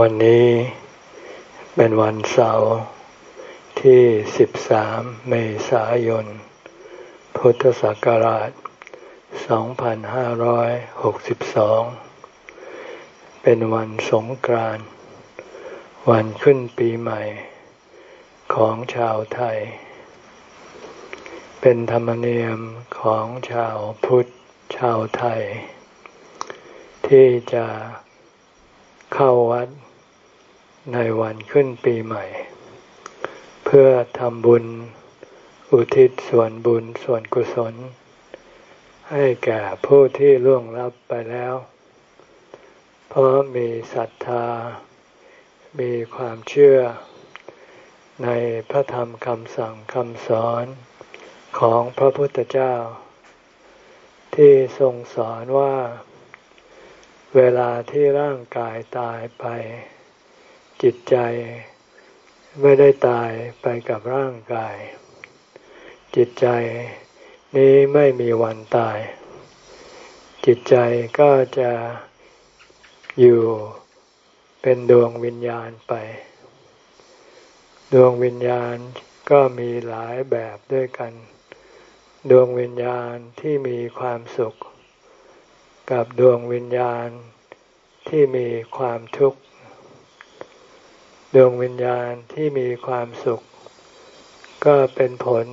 วันนี้เป็นวันเสาร์ที่ 13 เมษายน พุทธศักราช 2562 เป็นวันสงกรานต์วันขึ้นปีใหม่ของชาวไทย เป็นธรรมเนียมของชาวพุทธชาวไทย ที่จะเข้าวัด ในวันขึ้นปีใหม่ เพื่อทำบุญอุทิศส่วนบุญส่วนกุศล ให้แก่ผู้ที่ล่วงลับไปแล้ว เพราะมีศรัทธา มีความเชื่อ ในพระธรรมคำสั่งคำสอนของพระพุทธเจ้า ที่ทรงสอนว่า เวลาที่ร่างกายตายไป จิตใจไม่ได้ตายไปกับร่างกาย จิตใจนี้ไม่มีวันตาย จิตใจก็จะอยู่เป็นดวงวิญญาณไป ดวงวิญญาณก็มีหลายแบบด้วยกัน ดวงวิญญาณที่มีความสุข กับดวงวิญญาณที่มีความทุกข์ ดวงวิญญาณที่มีความสุข ก็เป็นผล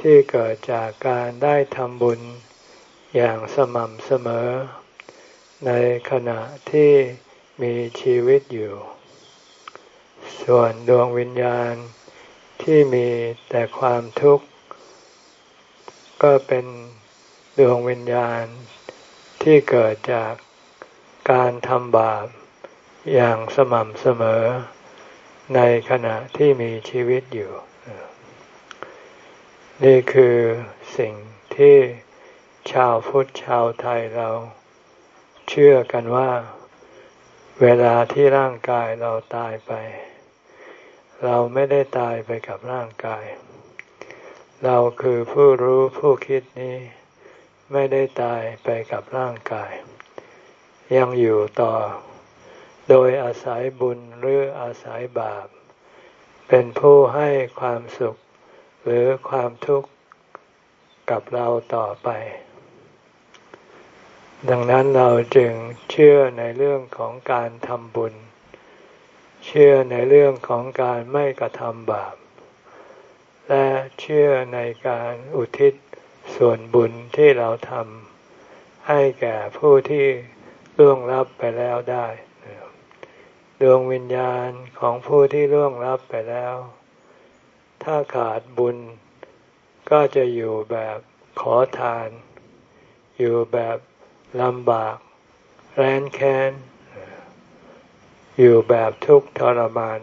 ที่เกิดจากการได้ทำบุญอย่างสม่ำเสมอ ในขณะที่มีชีวิตอยู่ ส่วนดวงวิญญาณที่มีแต่ความทุกข์ ก็เป็นดวงวิญญาณที่เกิดจากการทำบาปอย่างสม่ำเสมอ ในขณะที่มีชีวิตอยู่ นี่คือสิ่งที่ชาวพุทธชาวไทยเราเชื่อกันว่า เวลาที่ร่างกายเราตายไป เราไม่ได้ตายไปกับร่างกาย เราคือผู้รู้ผู้คิดนี้ ไม่ได้ตายไปกับร่างกาย ยังอยู่ต่อ โดยอาศัยบุญหรืออาศัยบาป เป็นผู้ให้ความสุขหรือความทุกข์กับเราต่อไป ดังนั้นเราจึงเชื่อในเรื่องของการทำบุญ เชื่อในเรื่องของการไม่กระทำบาป และเชื่อในการอุทิศส่วนบุญที่เราทำให้แก่ผู้ที่ล่วงลับไปแล้วได้ ดวงวิญญาณของผู้ที่ล่วงลับไปแล้ว ถ้าขาดบุญ ก็จะอยู่แบบขอทาน อยู่แบบลำบาก แร้นแค้น อยู่แบบทุกข์ทรมาน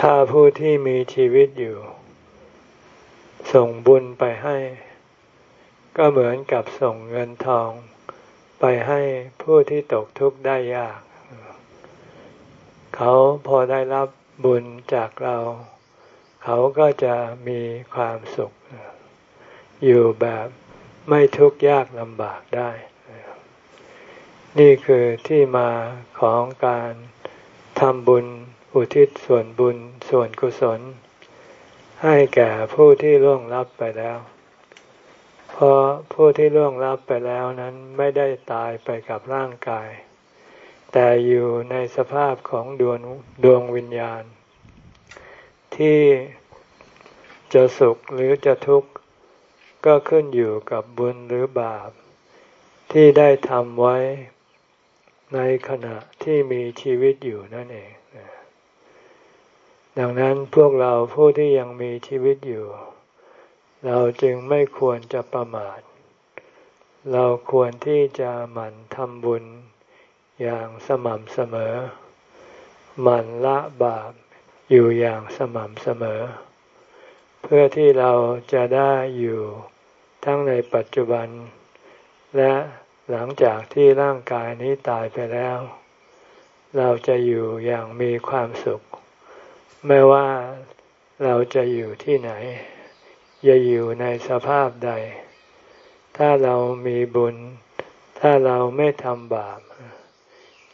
ถ้าผู้ที่มีชีวิตอยู่ ส่งบุญไปให้ ก็เหมือนกับส่งเงินทอง ไปให้ผู้ที่ตกทุกข์ได้ยาก เขาพอได้รับบุญจากเรา เขาก็จะมีความสุข อยู่แบบไม่ทุกข์ยากลำบากได้ นี่คือที่มาของการทำบุญอุทิศส่วนบุญส่วนกุศล ให้แก่ผู้ที่ล่วงลับไปแล้ว เพราะผู้ที่ล่วงลับไปแล้วนั้นไม่ได้ตายไปกับร่างกาย แต่อยู่ในสภาพของดวงดวงวิญญาณ ที่จะสุขหรือจะทุกข์ก็ขึ้นอยู่กับบุญหรือบาป ที่ได้ทำไว้ในขณะที่มีชีวิตอยู่นั่นเอง ดังนั้นพวกเราผู้ที่ยังมีชีวิตอยู่ เราจึงไม่ควรจะประมาท เราควรที่จะหมั่นทำบุญ อย่างสม่ำเสมอ มันละบาปอยู่อย่างสม่ำเสมอ เพื่อที่เราจะได้อยู่ทั้งในปัจจุบัน และหลังจากที่ร่างกายนี้ตายไปแล้ว เราจะอยู่อย่างมีความสุข ไม่ว่าเราจะอยู่ที่ไหน จะอยู่ในสภาพใด ถ้าเรามีบุญ ถ้าเราไม่ทำบาป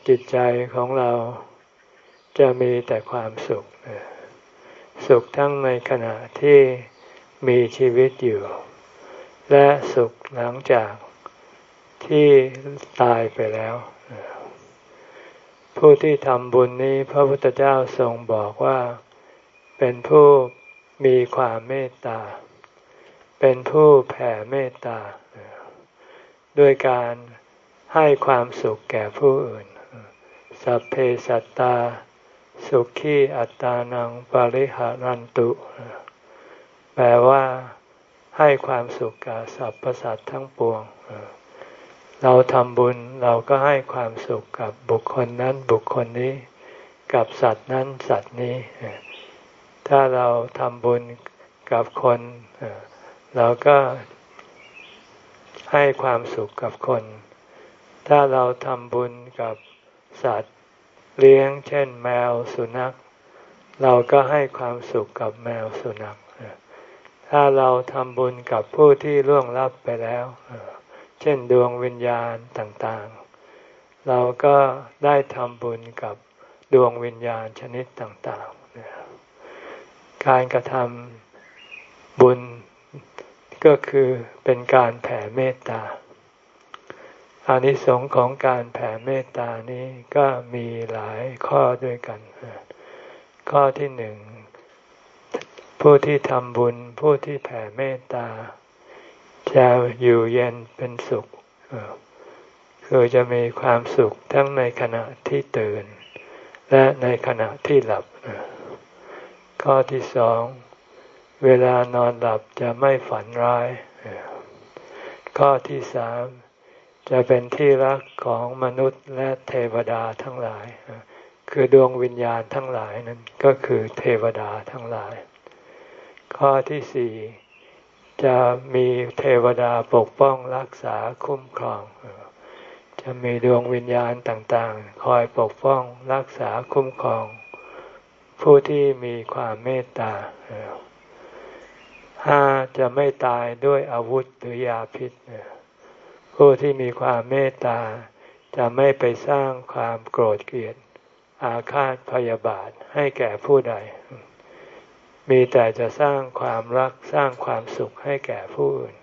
จิตใจของเราจะมีแต่ความสุข สุขทั้งในขณะที่มีชีวิตอยู่ และสุขหลังจากที่ตายไปแล้ว ผู้ที่ทำบุญนี้พระพุทธเจ้าทรงบอกว่าเป็นผู้มีความเมตตา เป็นผู้แผ่เมตตา ด้วยการให้ความสุขแก่ผู้อื่น สัพเพสัตตา สุขีอัตานังปริหารันตุ แปลว่าให้ความสุขกับสรรพสัตว์ทั้งปวง เราทำบุญเราก็ให้ความสุขกับบุคคลนั้นบุคคลนี้ กับสัตว์นั้นสัตว์นี้ ถ้าเราทำบุญกับคน เราก็ให้ความสุขกับคน ถ้าเราทำบุญกับ สัตว์ เลี้ยง เช่น แมวสุนัข เราก็ให้ความสุขกับแมวสุนัข ถ้าเราทำบุญกับผู้ที่ล่วงลับไปแล้ว เช่นดวงวิญญาณต่างๆ เราก็ได้ทำบุญกับดวงวิญญาณชนิดต่างๆ การกระทำบุญก็คือเป็นการแผ่เมตตา อานิสงส์ของการแผ่เมตตานี้ก็มีหลายข้อด้วยกัน ข้อที่หนึ่ง ผู้ที่ทำบุญ ผู้ที่แผ่เมตตา จะอยู่เย็นเป็นสุข คือจะมีความสุขทั้งในขณะที่ตื่น และในขณะที่หลับ ข้อที่สอง เวลานอนหลับจะไม่ฝันร้าย ข้อที่สาม จะเป็นที่รักของมนุษย์และเทวดาทั้งหลาย คือดวงวิญญาณทั้งหลายนั้นก็คือเทวดาทั้งหลาย ข้อที่สี่จะมีเทวดาปกป้องรักษาคุ้มครอง จะมีดวงวิญญาณต่างๆ คอยปกป้องรักษาคุ้มครอง ผู้ที่มีความเมตตาห้าจะไม่ตายด้วยอาวุธหรือยาพิษ ผู้ที่มีความเมตตา จะไม่ไปสร้างความโกรธเกลียด อาฆาตพยาบาทให้แก่ผู้ใด มีแต่จะสร้างความรักสร้างความสุขให้แก่ผู้อื่น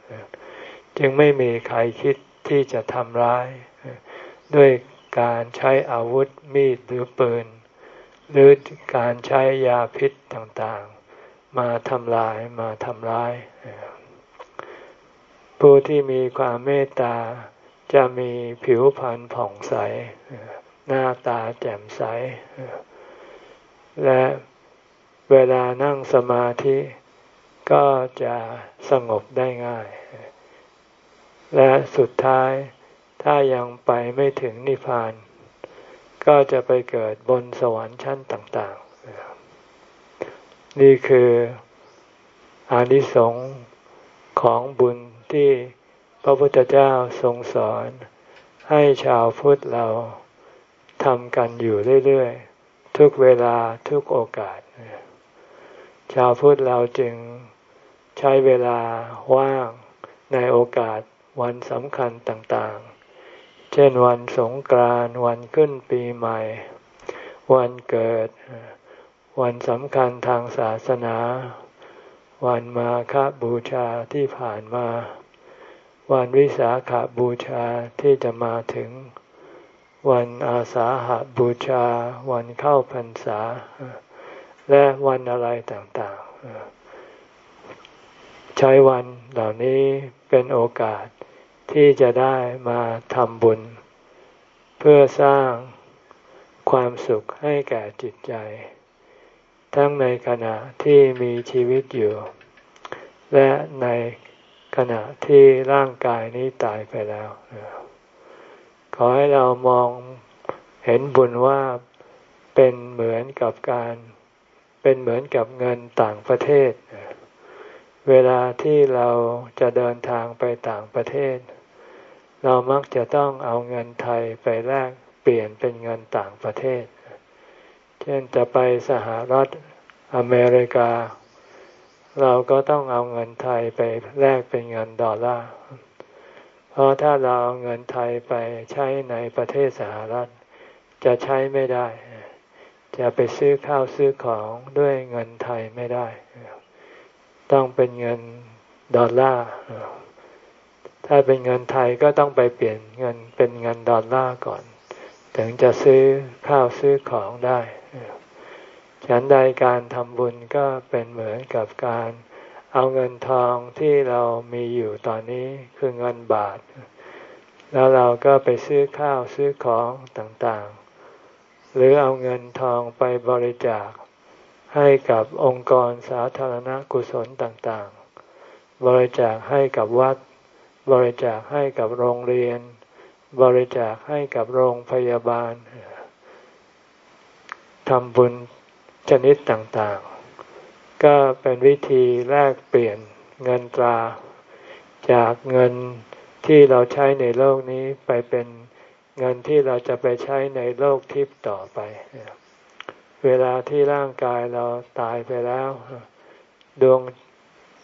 จึงไม่มีใครคิดที่จะทำร้าย ด้วยการใช้อาวุธมีดหรือปืน หรือการใช้ยาพิษต่างๆ มาทำลายมาทำร้าย ผู้ที่มีความเมตตาจะมีผิวพรรณผ่องใส หน้าตาแจ่มใส และเวลานั่งสมาธิก็จะสงบได้ง่าย และสุดท้ายถ้ายังไปไม่ถึงนิพพาน ก็จะไปเกิดบนสวรรค์ชั้นต่าง ๆ นี่คืออานิสงส์ของบุญ ที่พระพุทธเจ้าทรงสอน ให้ชาวพุทธเราทำกันอยู่เรื่อยๆ ทุกเวลาทุกโอกาส ชาวพุทธเราจึงใช้เวลาว่างในโอกาสวันสำคัญต่างๆ เช่นวันสงกรานต์วันขึ้นปีใหม่ วันเกิด วันสำคัญทางศาสนา วันมาฆบูชาที่ผ่านมา วันวิสาขาบูชาที่จะมาถึง วันอาสาหาบูชา วันเข้าพรรษา และวันอะไรต่างๆ ใช้วันเหล่านี้เป็นโอกาสที่จะได้มาทำบุญ เพื่อสร้างความสุขให้แก่จิตใจ ทั้งในขณะที่มีชีวิตอยู่ และในขณะที่ร่างกายนี้ตายไปแล้ว ขอให้เรามองเห็นบุญว่าเป็นเหมือนกับการเป็นเหมือนกับเงินต่างประเทศ เวลาที่เราจะเดินทางไปต่างประเทศ เรามักจะต้องเอาเงินไทยไปแลกเปลี่ยนเป็นเงินต่างประเทศ ช่นจะไปสหรัฐอเมริกา เราก็ต้องเอาเงินไทยไปแลกเป็นเงินดอลลาร์ เพราะถ้าเราเอาเงินไทยไปใช้ในประเทศสหรัฐ จะใช้ไม่ได้ จะไปซื้อข้าวซื้อของด้วยเงินไทยไม่ได้ ต้องเป็นเงินดอลลาร์ ถ้าเป็นเงินไทยก็ต้องไปเปลี่ยนเงินเป็นเงินดอลลาร์ก่อน ถึงจะซื้อข้าวซื้อของได้ ฉันใดการทำบุญก็เป็นเหมือนกับการเอาเงินทองที่เรามีอยู่ตอนนี้คือเงินบาท แล้วเราก็ไปซื้อข้าวซื้อของต่างๆ หรือเอาเงินทองไปบริจาค ให้กับองค์กรสาธารณกุศลต่างๆ บริจาคให้กับวัด บริจาคให้กับโรงเรียน บริจาคให้กับโรงพยาบาลทำบุญ ชนิดต่างๆ ก็เป็นวิธีแลกเปลี่ยนเงินตรา จากเงินที่เราใช้ในโลกนี้ไปเป็นเงินที่เราจะไปใช้ในโลกทิพย์ต่อไป เวลาที่ร่างกายเราตายไปแล้ว ดวง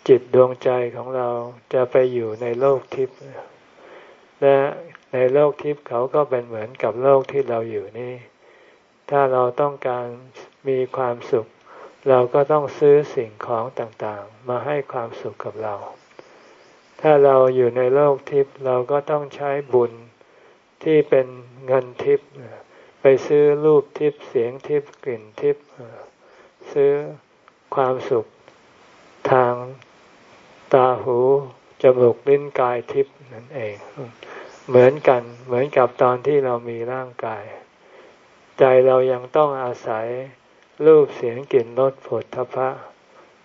จิตดวงใจของเราจะไปอยู่ในโลกทิพย์และในโลกทิพย์เขาก็เป็นเหมือนกับโลกที่เราอยู่นี่ ถ้าเราต้องการ มีความสุข เราก็ต้องซื้อสิ่งของต่างๆ มาให้ความสุขกับเรา ถ้าเราอยู่ในโลกทิพย์เราก็ต้องใช้บุญที่เป็นเงินทิพย์ไปซื้อรูปทิพย์เสียงทิพย์กลิ่นทิพย์ซื้อความสุขทางตาหูจมูกลิ้นกายทิพย์นั่นเอง เหมือนกันเหมือนกับตอนที่เรามีร่างกาย ใจเรายังต้องอาศัย รูปเสียงกลิ่นรสผลทพะ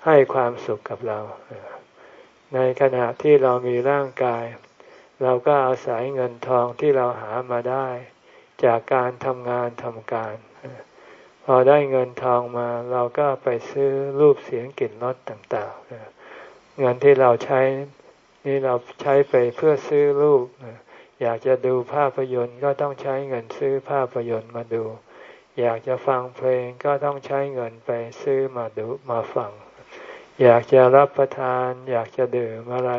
ให้ความสุขกับเรา ในขณะที่เรามีร่างกาย เราก็อาศัยเงินทองที่เราหามาได้ จากการทำงานทำการ พอได้เงินทองมาเราก็ไปซื้อรูปเสียงกลิ่นรสต่างๆ เงินที่เราใช้นี่เราใช้ไปเพื่อซื้อรูป อยากจะดูภาพยนตร์ก็ต้องใช้เงินซื้อภาพยนตร์มาดู อยากจะฟังเพลงก็ต้องใช้เงินไปซื้อมาดูมาฟัง อยากจะรับประทาน อยากจะดื่มอะไร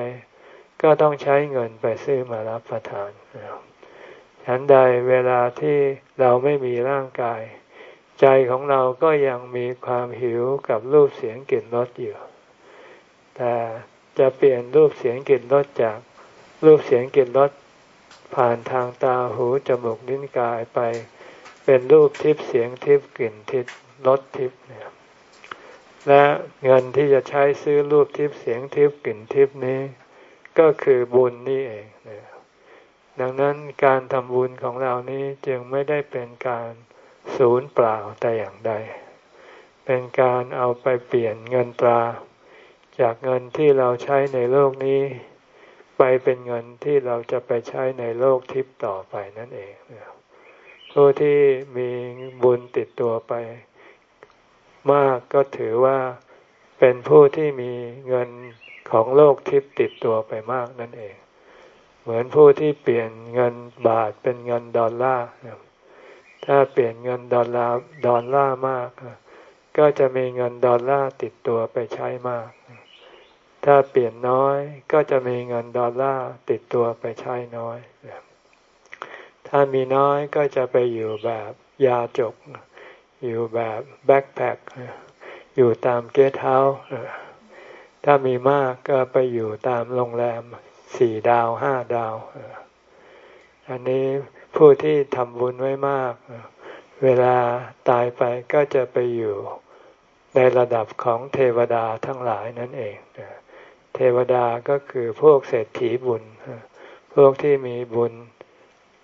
ก็ต้องใช้เงินไปซื้อมารับประทานฉันใดเวลาที่เราไม่มีร่างกาย ใจของเราก็ยังมีความหิวกับรูปเสียงกลิ่นรสอยู่ แต่จะเปลี่ยนรูปเสียงกลิ่นรสจากรูปเสียงกลิ่นรสผ่านทางตาหูจมูกลิ้นกายไป เป็นรูปทิพย์เสียงทิพย์กลิ่นทิพย์รสทิพย์เนี่ยและเงินที่จะใช้ซื้อรูปทิพย์เสียงทิพย์กลิ่นทิพย์นี้ ก็คือบุญนี่เองเนี่ยดังนั้นการทำบุญของเรานี้จึงไม่ได้เป็นการศูนย์เปล่าแต่อย่างใด เป็นการเอาไปเปลี่ยนเงินตรา จากเงินที่เราใช้ในโลกนี้ ไปเป็นเงินที่เราจะไปใช้ในโลกทิพย์ต่อไปนั่นเอง ผู้ที่มีบุญติดตัวไป มากก็ถือว่าเป็นผู้ที่มีเงินของโลกทิพย์ติดตัวไปมากนั่นเอง เหมือนผู้ที่เปลี่ยนเงินบาทเป็นเงินดอลลาร์ถ้าเปลี่ยนเงินดอลลาร์ดอลลาร์มาก ก็จะมีเงินดอลลาร์ติดตัวไปใช้มาก ถ้าเปลี่ยนน้อยก็จะมีเงินดอลลาร์ติดตัวไปใช้น้อย ถ้ามีน้อยก็จะไปอยู่แบบยาจก อยู่แบบ backpack อยู่ตามเกสต์เฮาส์ถ้ามีมากก็ไปอยู่ตามโรงแรมสี่ดาวห้าดาว อันนี้ผู้ที่ทำบุญไว้มาก เวลาตายไปก็จะไปอยู่ในระดับของเทวดาทั้งหลายนั่นเอง เทวดาก็คือพวกเศรษฐีบุญ พวกที่มีบุญ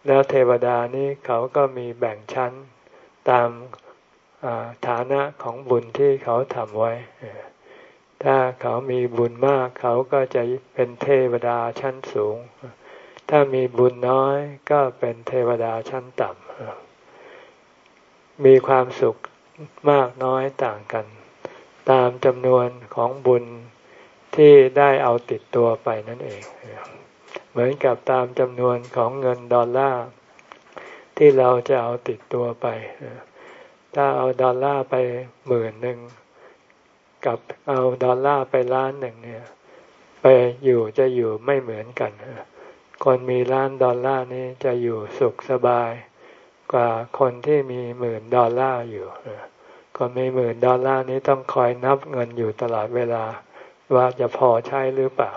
แล้วเทวดานี้เขาก็มีแบ่งชั้นตามฐานะของบุญที่เขาทำไว้ ถ้าเขามีบุญมากเขาก็จะเป็นเทวดาชั้นสูง ถ้ามีบุญน้อยก็เป็นเทวดาชั้นต่ำ มีความสุขมากน้อยต่างกัน ตามจำนวนของบุญที่ได้เอาติดตัวไปนั่นเอง เหมือนกับตามจำนวนของเงินดอลลาร์ที่เราจะเอาติดตัวไป ถ้าเอาดอลลาร์ไปหมื่นหนึ่งกับเอาดอลลาร์ไปล้านหนึ่งเนี่ย ไปอยู่จะอยู่ไม่เหมือนกัน คนมีล้านดอลลาร์นี้จะอยู่สุขสบาย กว่าคนที่มีหมื่นดอลลาร์อยู่คนมีหมื่นดอลลาร์นี้ต้องคอยนับเงินอยู่ตลอดเวลา ว่าจะพอใช้หรือเปล่า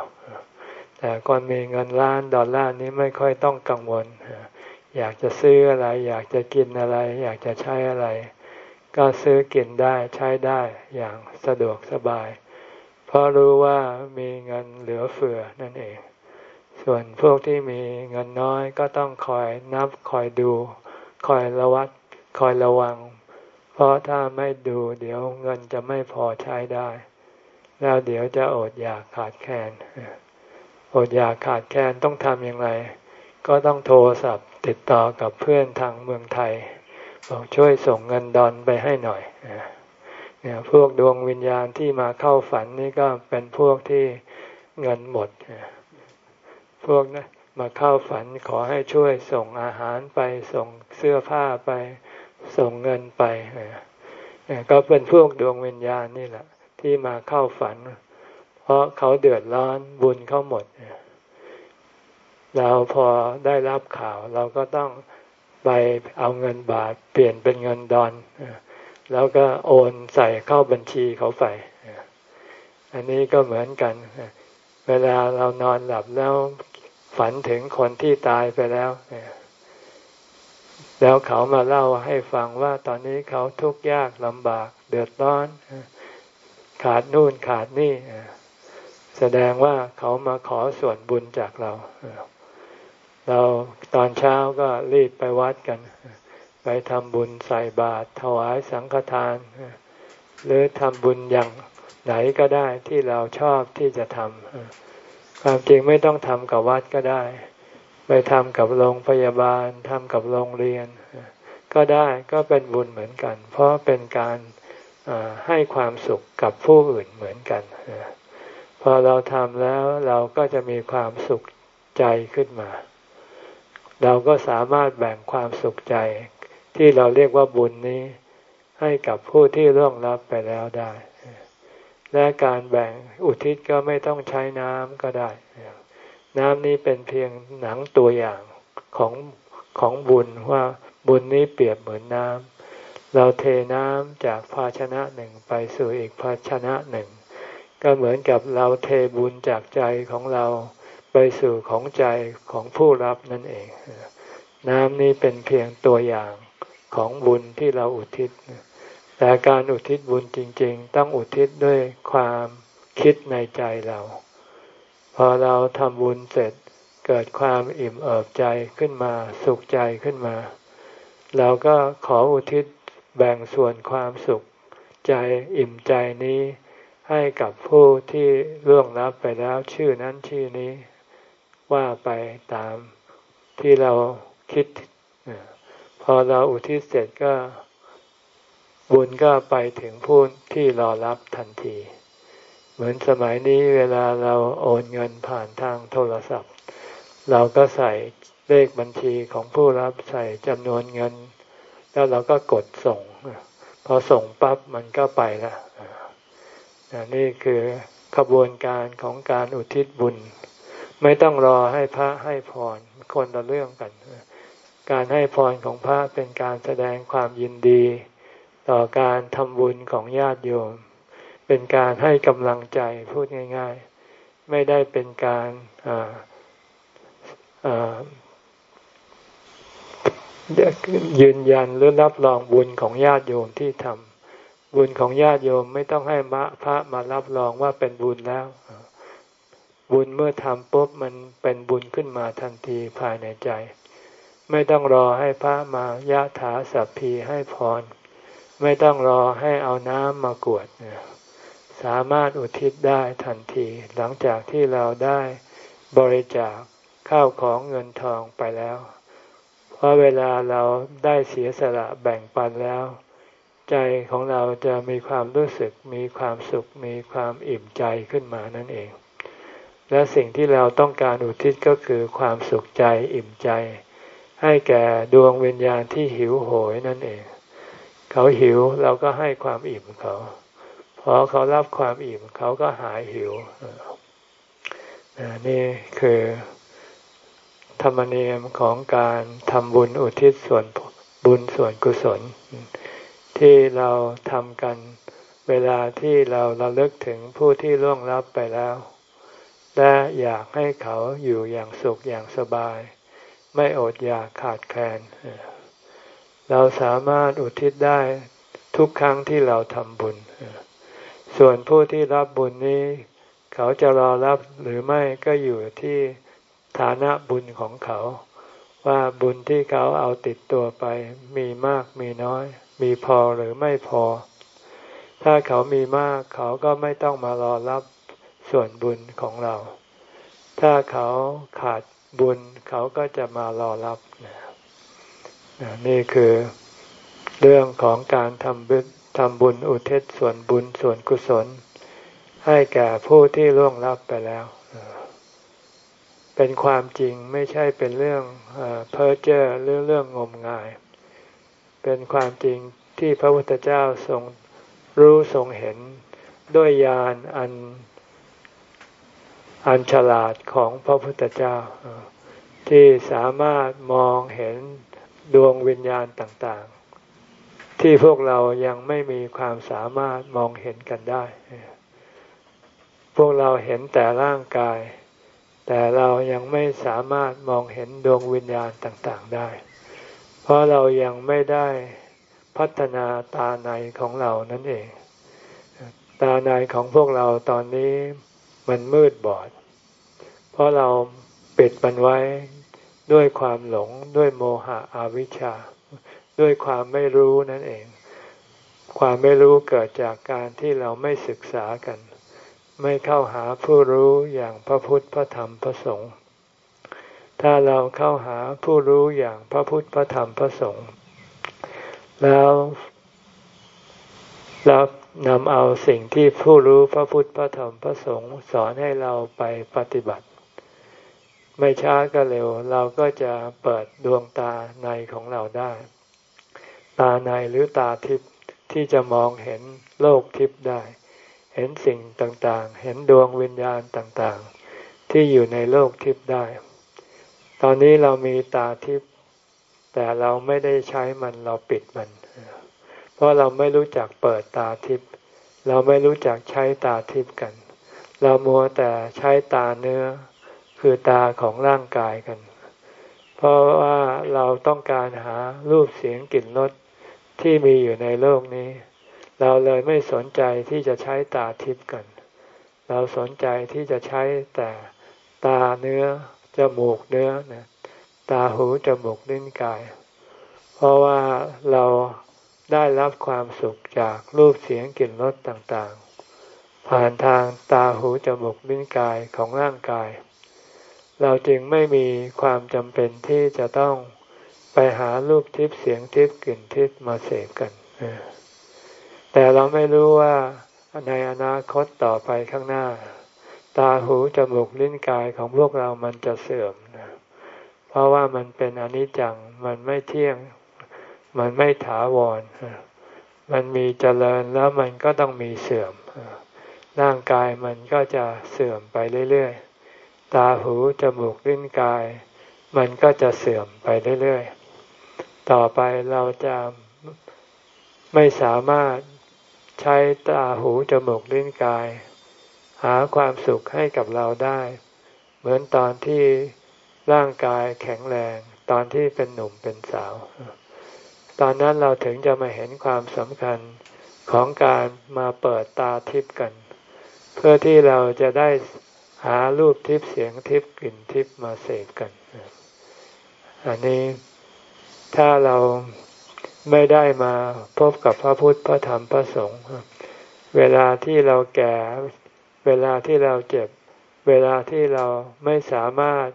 แต่คนมีเงินล้านดอลลาร์นี้ไม่ค่อยต้องกังวล อยากจะซื้ออะไร อยากจะกินอะไร อยากจะใช้อะไร ก็ซื้อกินได้ใช้ได้อย่างสะดวกสบาย เพราะรู้ว่ามีเงินเหลือเฟือนั่นเอง ส่วนพวกที่มีเงินน้อยก็ต้องคอยนับคอยดู คอยระวัดคอยระวัง เพราะถ้าไม่ดูเดี๋ยวเงินจะไม่พอใช้ได้ แล้วเดี๋ยวจะอดอยากขาดแคลน อดอยากขาดแคลนต้องทำอย่างไร ก็ต้องโทรศัพท์ติดต่อกับเพื่อนทางเมืองไทย บอกช่วยส่งเงินดอนไปให้หน่อยเนี่ยพวกดวงวิญญาณที่มาเข้าฝันนี่ก็เป็นพวกที่เงินหมด พวกนะมาเข้าฝันขอให้ช่วยส่งอาหารไปส่งเสื้อผ้าไปส่งเงินไป ก็เป็นพวกดวงวิญญาณนี่แหละ ที่มาเข้าฝัน เพราะเขาเดือดร้อนบุญเขาหมด เราพอได้รับข่าว เราก็ต้องไปเอาเงินบาท เปลี่ยนเป็นเงินดอนแล้วก็โอนใส่เข้าบัญชีเขาไปอันนี้ก็เหมือนกัน เวลาเรานอนหลับแล้วฝันถึงคนที่ตายไปแล้ว แล้วเขามาเล่าให้ฟังว่าตอนนี้เขาทุกข์ยากลำบาก เดือดร้อน ขาดนู่นขาดนี่ แสดงว่าเขามาขอส่วนบุญจากเรา เราตอนเช้าก็รีบไปวัดกัน ไปทำบุญใส่บาตรถวายสังฆทาน หรือทำบุญอย่างไหนก็ได้ที่เราชอบที่จะทำความจริงไม่ต้องทำกับวัดก็ได้ ไปทำกับโรงพยาบาลทำกับโรงเรียน ก็ได้ก็เป็นบุญเหมือนกัน เพราะเป็นการให้ความสุขกับผู้อื่นเหมือนกัน พอเราทำแล้วเราก็จะมีความสุขใจขึ้นมา เราก็สามารถแบ่งความสุขใจ ที่เราเรียกว่าบุญนี้ ให้กับผู้ที่ร่วงรับไปแล้วได้ และการแบ่งอุทิศก็ไม่ต้องใช้น้ำก็ได้ น้ำนี้เป็นเพียงหนังตัวอย่างของของบุญว่าบุญนี้เปรียบเหมือนน้ำเราเทน้ำจากภาชนะหนึ่งไปสู่อีกภาชนะหนึ่ง ก็เหมือนกับเราเทบุญจากใจของเราไปสู่ของใจของผู้รับนั่นเอง น้ำนี้เป็นเพียงตัวอย่างของบุญที่เราอุทิศ แต่การอุทิศบุญจริง ๆ ต้องอุทิศด้วยความคิดในใจเรา พอเราทำบุญเสร็จเกิดความอิ่มเอิบใจขึ้นมาสุขใจขึ้นมา เราก็ขออุทิศแบ่งส่วนความสุขใจอิ่มใจนี้ ให้กับผู้ที่ร่วงรับไปแล้วชื่อนั้นชื่อนี้ว่าไปตามที่เราคิด พอเราอุทิศเสร็จก็บุญก็ไปถึงผู้ที่รอรับทันที เหมือนสมัยนี้เวลาเราโอนเงินผ่านทางโทรศัพท์ เราก็ใส่เลขบัญชีของผู้รับใส่จำนวนเงิน แล้วเราก็กดส่ง พอส่งปั๊บมันก็ไปละ นี่คือขบวนการของการอุทิศบุญ ไม่ต้องรอให้พระให้พรคนละเรื่องกัน การให้พรของพระเป็นการแสดงความยินดี ต่อการทำบุญของญาติโยม เป็นการให้กำลังใจพูดง่าย ๆ ไม่ได้เป็นการยืนยันหรือรับรองบุญของญาติโยมที่ทำ บุญของญาติโยมไม่ต้องให้มะพระมารับรองว่าเป็นบุญแล้ว บุญเมื่อทำปุ๊บมันเป็นบุญขึ้นมาทันทีภายในใจ ไม่ต้องรอให้พระมายะถาสัพพีให้พร ไม่ต้องรอให้เอาน้ำมากวด สามารถอุทิศได้ทันที หลังจากที่เราได้บริจาคข้าวของเงินทองไปแล้ว เพราะเวลาเราได้เสียสละแบ่งปันแล้ว ใจของเราจะมีความรู้สึกมีความสุขมีความอิ่มใจขึ้นมานั่นเอง และสิ่งที่เราต้องการอุทิศก็คือความสุขใจอิ่มใจ ให้แก่ดวงวิญญาณที่หิวโหยนั่นเอง เขาหิวเราก็ให้ความอิ่มเขาพอเขารับความอิ่มเขาก็หายหิวนี่คือธรรมเนียมของการทำบุญอุทิศส่วนบุญส่วนกุศล ที่เราทำกัน เวลาที่เราระลึกถึงผู้ที่ล่วงลับไปแล้ว และอยากให้เขาอยู่อย่างสุขอย่างสบาย ไม่อดอยากขาดแคลน เราสามารถอุทิศได้ทุกครั้งที่เราทำบุญ ส่วนผู้ที่รับบุญนี้ เขาจะรอรับหรือไม่ก็อยู่ที่ฐานะบุญของเขา ว่าบุญที่เขาเอาติดตัวไปมีมากมีน้อย มีพอหรือไม่พอ ถ้าเขามีมากเขาก็ไม่ต้องมารอรับส่วนบุญของเรา ถ้าเขาขาดบุญเขาก็จะมารอรับนี่คือเรื่องของการทำบุญทำบุญอุทิศส่วนบุญส่วนกุศล ให้แก่ผู้ที่ล่วงลับไปแล้ว เป็นความจริงไม่ใช่เป็นเรื่องเพ้อเจ้อหรือเรื่องงมงาย เป็นความจริงที่พระพุทธเจ้าทรงรู้ทรงเห็นด้วยญาณอันอันฉลาดของพระพุทธเจ้า ที่สามารถมองเห็นดวงวิญญาณต่างๆ ที่พวกเรายังไม่มีความสามารถมองเห็นกันได้ พวกเราเห็นแต่ร่างกาย แต่เรายังไม่สามารถมองเห็นดวงวิญญาณต่างๆได้ เพราะเรายังไม่ได้พัฒนาตาในของเรานั่นเอง ตาในของพวกเราตอนนี้มันมืดบอด เพราะเราปิดมันไว้ด้วยความหลงด้วยโมหะอาวิชชา ด้วยความไม่รู้นั่นเอง ความไม่รู้เกิดจากการที่เราไม่ศึกษากัน ไม่เข้าหาผู้รู้อย่างพระพุทธพระธรรมพระสงฆ์ ถ้าเราเข้าหาผู้รู้อย่างพระพุทธพระธรรมพระสงฆ์แล้วแล้วนำเอาสิ่งที่ผู้รู้พระพุทธพระธรรมพระสงฆ์สอนให้เราไปปฏิบัติ ไม่ช้าก็เร็ว เราก็จะเปิดดวงตาในของเราได้ ตาในหรือตาทิพย์ที่จะมองเห็นโลกทิพย์ได้ เห็นสิ่งต่างๆ เห็นดวงวิญญาณต่างๆ ที่อยู่ในโลกทิพย์ได้ ตอนนี้เรามีตาทิพย์แต่เราไม่ได้ใช้มันเราปิดมัน เพราะเราไม่รู้จักเปิดตาทิพย์เราไม่รู้จักใช้ตาทิพย์กัน เรามัวแต่ใช้ตาเนื้อคือตาของร่างกายกัน เพราะว่าเราต้องการหารูปเสียงกลิ่นรสที่มีอยู่ในโลกนี้ เราเลยไม่สนใจที่จะใช้ตาทิพย์กัน เราสนใจที่จะใช้แต่ตาเนื้อ จมูกเนื้อนะตาหูจมูกลิ้นกาย เพราะว่าเราได้รับความสุขจากรูปเสียงกลิ่นรสต่างๆ ผ่านทางตาหูจมูกลิ้นกายของร่างกาย เราจึงไม่มีความจำเป็นที่จะต้องไปหารูปทิพย์เสียงทิพย์กลิ่นทิพย์มาเสพกันแต่เราไม่รู้ว่าในอนาคตต่อไปข้างหน้า ตาหูจมูกลิ้นกายของพวกเรามันจะเสื่อมนะเพราะว่ามันเป็นอนิจจัง มันไม่เที่ยง มันไม่ถาวร มันมีเจริญแล้วมันก็ต้องมีเสื่อม ร่างกายมันก็จะเสื่อมไปเรื่อยๆ ตาหูจมูกลิ้นกาย มันก็จะเสื่อมไปเรื่อยๆ ต่อไปเราจะไม่สามารถใช้ตาหูจมูกลิ้นกาย หาความสุขให้กับเราได้ เหมือนตอนที่ร่างกายแข็งแรง ตอนที่เป็นหนุ่มเป็นสาว ตอนนั้นเราถึงจะมาเห็นความสำคัญของการมาเปิดตาทิพย์กัน เพื่อที่เราจะได้หารูปทิพย์เสียงทิพย์กลิ่นทิพย์มาเสพกัน อันนี้ถ้าเราไม่ได้มาพบกับพระพุทธพระธรรมพระสงฆ์เวลาที่เราแก่ เวลาที่เราเจ็บ เวลาที่เราไม่สามารถ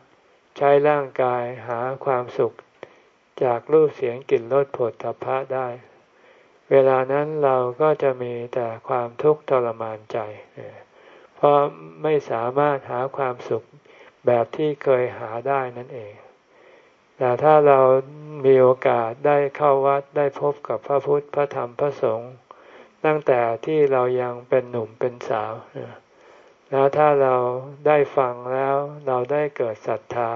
ใช้ร่างกายหาความสุข จากรูปเสียงกลิ่นรสผลทพะได้ เวลานั้นเราก็จะมีแต่ความทุกข์ทรมานใจ เพราะไม่สามารถหาความสุขแบบที่เคยหาได้นั่นเอง แต่ถ้าเรามีโอกาสได้เข้าวัดได้พบกับพระพุทธพระธรรมพระสงฆ์ตั้งแต่ที่เรายังเป็นหนุ่มเป็นสาว แล้วถ้าเราได้ฟังแล้วเราได้เกิดศรัทธา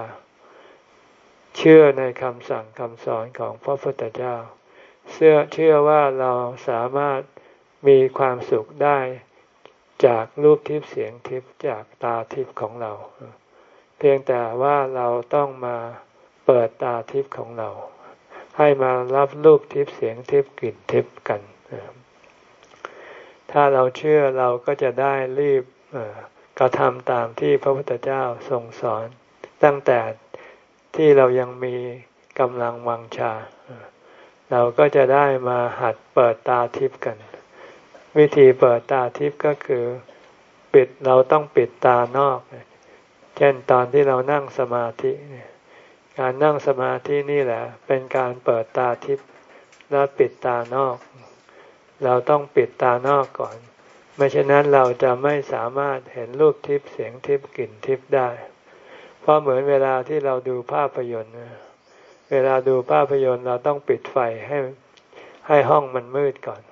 เชื่อในคำสั่งคำสอนของพระพุทธเจ้า เชื่อเชื่อว่าเราสามารถมีความสุขได้จากรูปทิพย์เสียงทิพย์จากตาทิพย์ของเรา เพียงแต่ว่าเราต้องมาเปิดตาทิพย์ของเรา ให้มารับรูปทิพย์เสียงทิพย์กลิ่นทิพย์กัน ถ้าเราเชื่อเราก็จะได้รีบ กระทำตามที่พระพุทธเจ้าทรงสอน ตั้งแต่ที่เรายังมีกำลังวังชา เราก็จะได้มาหัดเปิดตาทิพย์กัน วิธีเปิดตาทิพย์ก็คือปิดเราต้องปิดตานอก เช่นตอนที่เรานั่งสมาธิการนั่งสมาธินี่แหละ เป็นการเปิดตาทิพย์แล้วปิดตานอก เราต้องปิดตานอกก่อน ไม่เช่นนั้นเราจะไม่สามารถเห็นรูปทิพย์เสียงทิพย์กลิ่นทิพย์ได้ เพราะเหมือนเวลาที่เราดูภาพยนตร์ เวลาดูภาพยนตร์เราต้องปิดไฟให้ให้ห้องมันมืดก่อน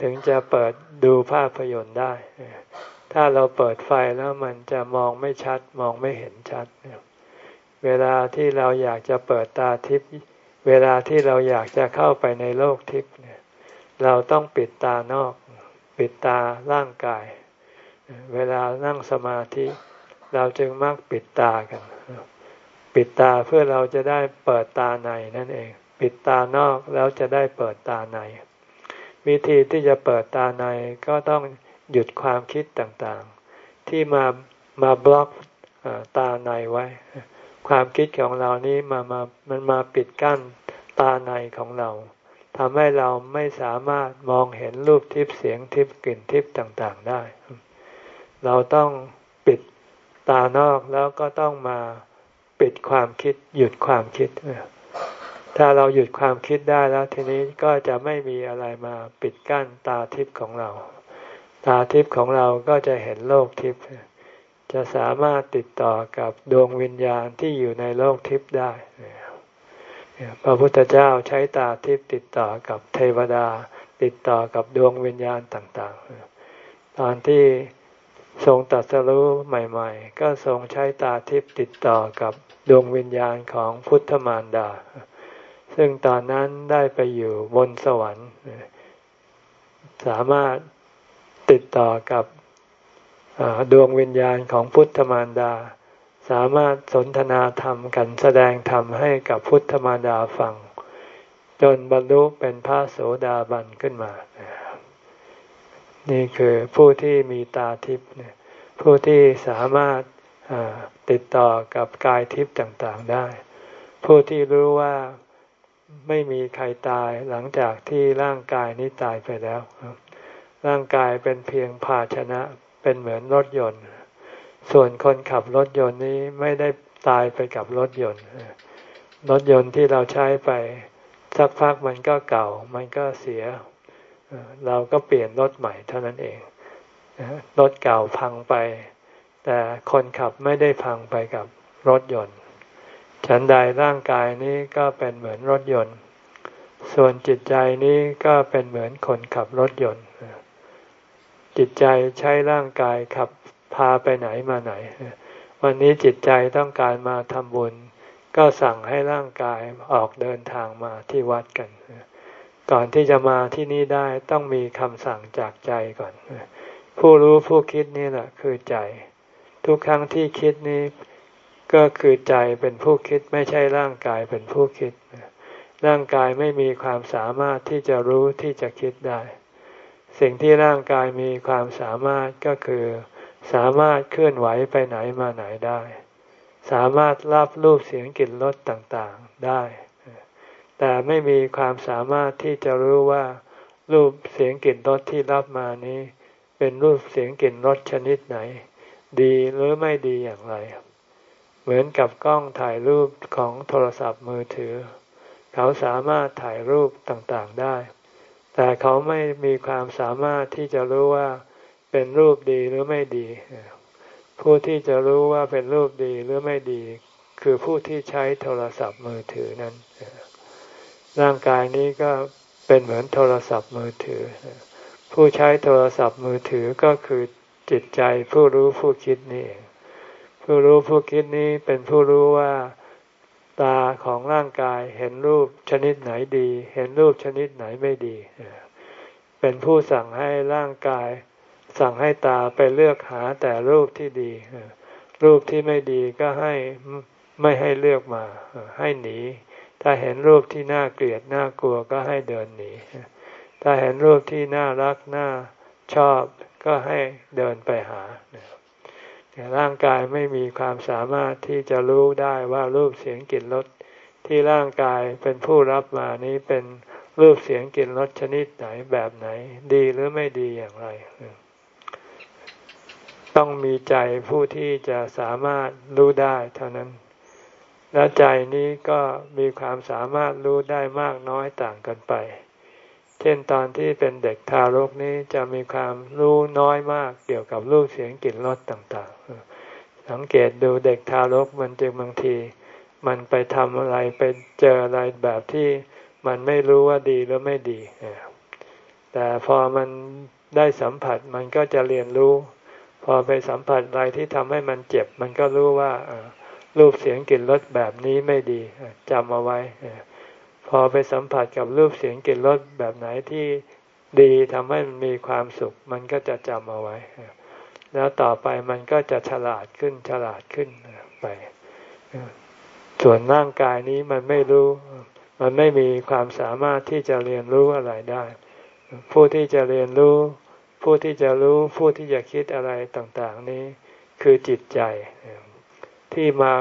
ถึงจะเปิดดูภาพยนตร์ได้ ถ้าเราเปิดไฟแล้วมันจะมองไม่ชัดมองไม่เห็นชัด เวลาที่เราอยากจะเปิดตาทิพย์เวลาที่เราอยากจะเข้าไปในโลกทิพย์เนี่ยเราต้องปิดตานอก ปิดตาร่างกาย เวลานั่งสมาธิ เราจึงมักปิดตากัน ปิดตาเพื่อเราจะได้เปิดตาในนั่นเอง ปิดตานอกแล้วจะได้เปิดตาใน วิธีที่จะเปิดตาในก็ต้องหยุดความคิดต่างๆ ที่มามาบล็อกตาในไว้ ความคิดของเรานี้มามามันมาปิดกั้นตาในของเรา ทำให้เราไม่สามารถมองเห็นรูปทิพย์เสียงทิพย์กลิ่นทิพย์ต่างๆได้ เราต้องปิดตานอกแล้วก็ต้องมาปิดความคิด หยุดความคิด ถ้าเราหยุดความคิดได้แล้ว ทีนี้ก็จะไม่มีอะไรมาปิดกั้นตาทิพย์ของเรา ตาทิพย์ของเราก็จะเห็นโลกทิพย์จะสามารถติดต่อกับดวงวิญญาณที่อยู่ในโลกทิพย์ได้ พระพุทธเจ้าใช้ตาทิพย์ติดต่อกับเทวดา ติดต่อกับดวงวิญญาณต่างๆ ตอนที่ทรงตัดสรู้ใหม่ ๆ ก็ทรงใช้ตาทิพย์ติดต่อกับดวงวิญญาณของพุทธมารดา ซึ่งตอนนั้นได้ไปอยู่บนสวรรค์ สามารถติดต่อกับดวงวิญญาณของพุทธมารดา สามารถสนทนาธรรมกันแสดงธรรมให้กับพุทธมารดาฟัง จนบรรลุเป็นพระโสดาบันขึ้นมา นี่คือผู้ที่มีตาทิพย์ผู้ที่สามารถติดต่อกับกายทิพย์ต่างๆได้ ผู้ที่รู้ว่าไม่มีใครตายหลังจากที่ร่างกายนี้ตายไปแล้ว ร่างกายเป็นเพียงภาชนะเป็นเหมือนรถยนต์ ส่วนคนขับรถยนต์นี้ไม่ได้ตายไปกับรถยนต์ รถยนต์ที่เราใช้ไปสักพักมันก็เก่า มันก็เสีย เราก็เปลี่ยนรถใหม่เท่านั้นเอง รถเก่าพังไป แต่คนขับไม่ได้พังไปกับรถยนต์ ฉันใดร่างกายนี้ก็เป็นเหมือนรถยนต์ ส่วนจิตใจนี้ก็เป็นเหมือนคนขับรถยนต์ จิตใจใช้ร่างกายขับ พาไปไหนมาไหน วันนี้จิตใจต้องการมาทำบุญ ก็สั่งให้ร่างกายออกเดินทางมาที่วัดกัน ก่อนที่จะมาที่นี่ได้ต้องมีคำสั่งจากใจก่อน ผู้รู้ผู้คิดนี่แหละคือใจ ทุกครั้งที่คิดนี้ก็คือใจเป็นผู้คิดไม่ใช่ร่างกายเป็นผู้คิด ร่างกายไม่มีความสามารถที่จะรู้ที่จะคิดได้ สิ่งที่ร่างกายมีความสามารถก็คือ สามารถเคลื่อนไหวไปไหนมาไหนได้ สามารถรับรูปเสียงกลิ่นรสต่างๆได้ แต่ไม่มีความสามารถที่จะรู้ว่า รูปเสียงกลิ่นรสที่รับมานี้ เป็นรูปเสียงกลิ่นรสชนิดไหน ดีหรือไม่ดีอย่างไร เหมือนกับกล้องถ่ายรูปของโทรศัพท์มือถือ เขาสามารถถ่ายรูปต่างๆได้ แต่เขาไม่มีความสามารถที่จะรู้ว่า เป็นรูปดีหรือไม่ดี ผู้ที่จะรู้ว่าเป็นรูปดีหรือไม่ดี คือผู้ที่ใช้โทรศัพท์มือถือนั้น ร่างกายนี้ก็เป็นเหมือนโทรศัพท์มือถือ ผู้ใช้โทรศัพท์มือถือก็คือจิตใจผู้รู้ผู้คิดนี่ ผู้รู้ผู้คิดนี้เป็นผู้รู้ว่าตาของร่างกายเห็นรูปชนิดไหนดี เห็นรูปชนิดไหนไม่ดี เป็นผู้สั่งให้ร่างกาย สั่งให้ตาไปเลือกหาแต่รูปที่ดี รูปที่ไม่ดีก็ให้ไม่ให้เลือกมา ให้หนี ถ้าเห็นรูปที่น่าเกลียดน่ากลัวก็ให้เดินหนี ถ้าเห็นรูปที่น่ารักน่าชอบก็ให้เดินไปหาแต่ร่างกายไม่มีความสามารถที่จะรู้ได้ว่ารูปเสียงกลิ่นรสที่ร่างกายเป็นผู้รับมานี้เป็นรูปเสียงกลิ่นรสชนิดไหนแบบไหน ดีหรือไม่ดีอย่างไร ต้องมีใจผู้ที่จะสามารถรู้ได้เท่านั้น และใจนี้ก็มีความสามารถรู้ได้มากน้อยต่างกันไป เช่นตอนที่เป็นเด็กทารกนี้จะมีความรู้น้อยมากเกี่ยวกับรูปเสียงกลิ่นรสต่างๆ สังเกตดูเด็กทารกมันจึงบางที มันไปทำอะไรไปเจออะไรแบบที่มันไม่รู้ว่าดีหรือไม่ดี แต่พอมันได้สัมผัสมันก็จะเรียนรู้ พอไปสัมผัสอะไรที่ทำให้มันเจ็บ มันก็รู้ว่ารูปเสียงกลิ่นรสแบบนี้ไม่ดีจำเอาไว้พอไปสัมผัสกับรูปเสียงกลิ่นรสแบบไหนที่ดีทำให้มันมีความสุข มันก็จะจำเอาไว้ แล้วต่อไปมันก็จะฉลาดขึ้นฉลาดขึ้นไป ส่วนร่างกายนี้มันไม่รู้ มันไม่มีความสามารถที่จะเรียนรู้อะไรได้ ผู้ที่จะเรียนรู้ ผู้ที่จะรู้ผู้ที่จะคิดอะไรต่างๆ นี้คือจิตใจ ที่มา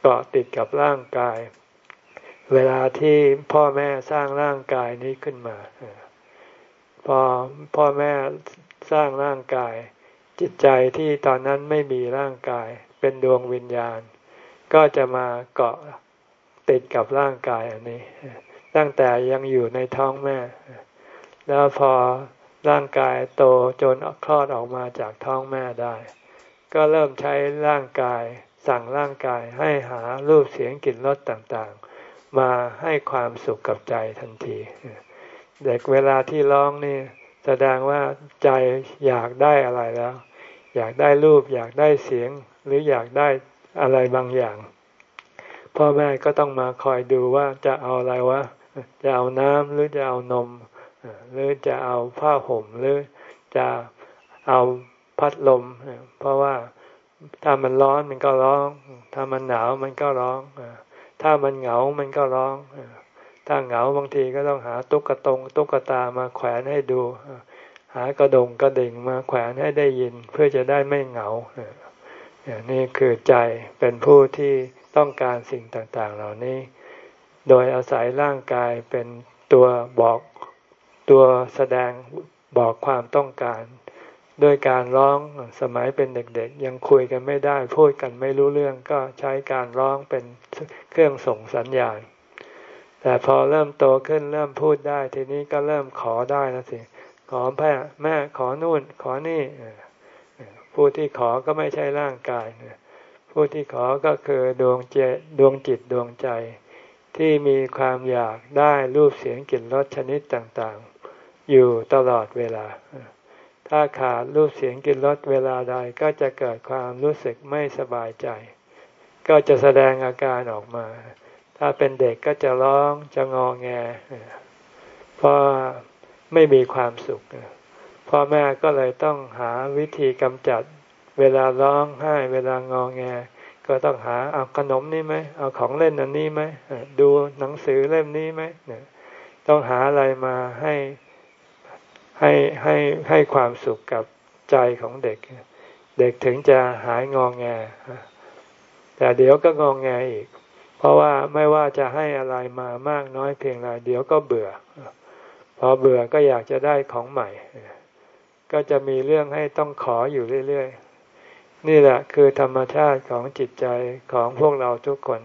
เกาะติดกับร่างกาย เวลาที่พ่อแม่สร้างร่างกายนี้ขึ้นมา พอพ่อแม่สร้างร่างกาย จิตใจที่ตอนนั้นไม่มีร่างกาย เป็นดวงวิญญาณ ก็จะมาเกาะติดกับร่างกายอันนี้ ตั้งแต่ยังอยู่ในท้องแม่ แล้วพอ ร่างกายโตจนคลอดออกมาจากท้องแม่ได้ ก็เริ่มใช้ร่างกายสั่งร่างกายให้หารูปเสียงกลิ่นรสต่างๆ มาให้ความสุขกับใจทันที เด็กเวลาที่ร้องนี่แสดงว่าใจอยากได้อะไรแล้ว อยากได้รูปอยากได้เสียงหรืออยากได้อะไรบางอย่าง พ่อแม่ก็ต้องมาคอยดูว่าจะเอาอะไรวะจะเอาน้ำหรือจะเอานม หรือจะเอาผ้าห่มหรือจะเอาพัดลม เพราะว่าถ้ามันร้อนมันก็ร้อง ถ้ามันหนาวมันก็ร้อง ถ้ามันเหงามันก็ร้อง ถ้าเหงาบางทีก็ต้องหาตุ๊กตงตุ๊กตามาแขวนให้ดู หากระดงกระดิ่งมาแขวนให้ได้ยินเพื่อจะได้ไม่เหงานี่คือใจเป็นผู้ที่ต้องการสิ่งต่างๆ เหล่านี้ โดยอาศัยร่างกายเป็นตัวบอก ตัวแสดงบอกความต้องการด้วยการร้องสมัยเป็นเด็กๆ ยังคุยกันไม่ได้พูดกันไม่รู้เรื่องก็ใช้การร้องเป็นเครื่องส่งสัญญาณ แต่พอเริ่มโตขึ้นเริ่มพูดได้ ทีนี้ก็เริ่มขอได้แล้วสิขอแม่แม่ขอนู่นขอนี่ผู้ที่ขอก็ไม่ใช่ร่างกายผู้ที่ขอก็คือดวงเจดวงจิตดวงใจ ที่มีความอยากได้รูปเสียงกลิ่นรสชนิดต่างๆ อยู่ตลอดเวลา ถ้าขาดรูปเสียงกินรสเวลาใดก็จะเกิดความรู้สึกไม่สบายใจ ก็จะแสดงอาการออกมา ถ้าเป็นเด็กก็จะร้องจะงอแง เพราะไม่มีความสุข พ่อแม่ก็เลยต้องหาวิธีกำจัด เวลาร้องไห้ เวลางอแง ก็ต้องหาเอาขนมนี่ไหมเอาของเล่นอันนี้ไหมดูหนังสือเล่มนี้ไหมต้องหาอะไรมาให้ ให้ให้ให้ความสุขกับใจของเด็ก เด็กถึงจะหายงองแง แต่เดี๋ยวก็งองแงอีก เพราะว่าไม่ว่าจะให้อะไรมามากน้อยเพียงไรเดี๋ยวก็เบื่อ พอเบื่อก็อยากจะได้ของใหม่ ก็จะมีเรื่องให้ต้องขออยู่เรื่อยๆ นี่แหละคือธรรมชาติของจิตใจของพวกเราทุกคน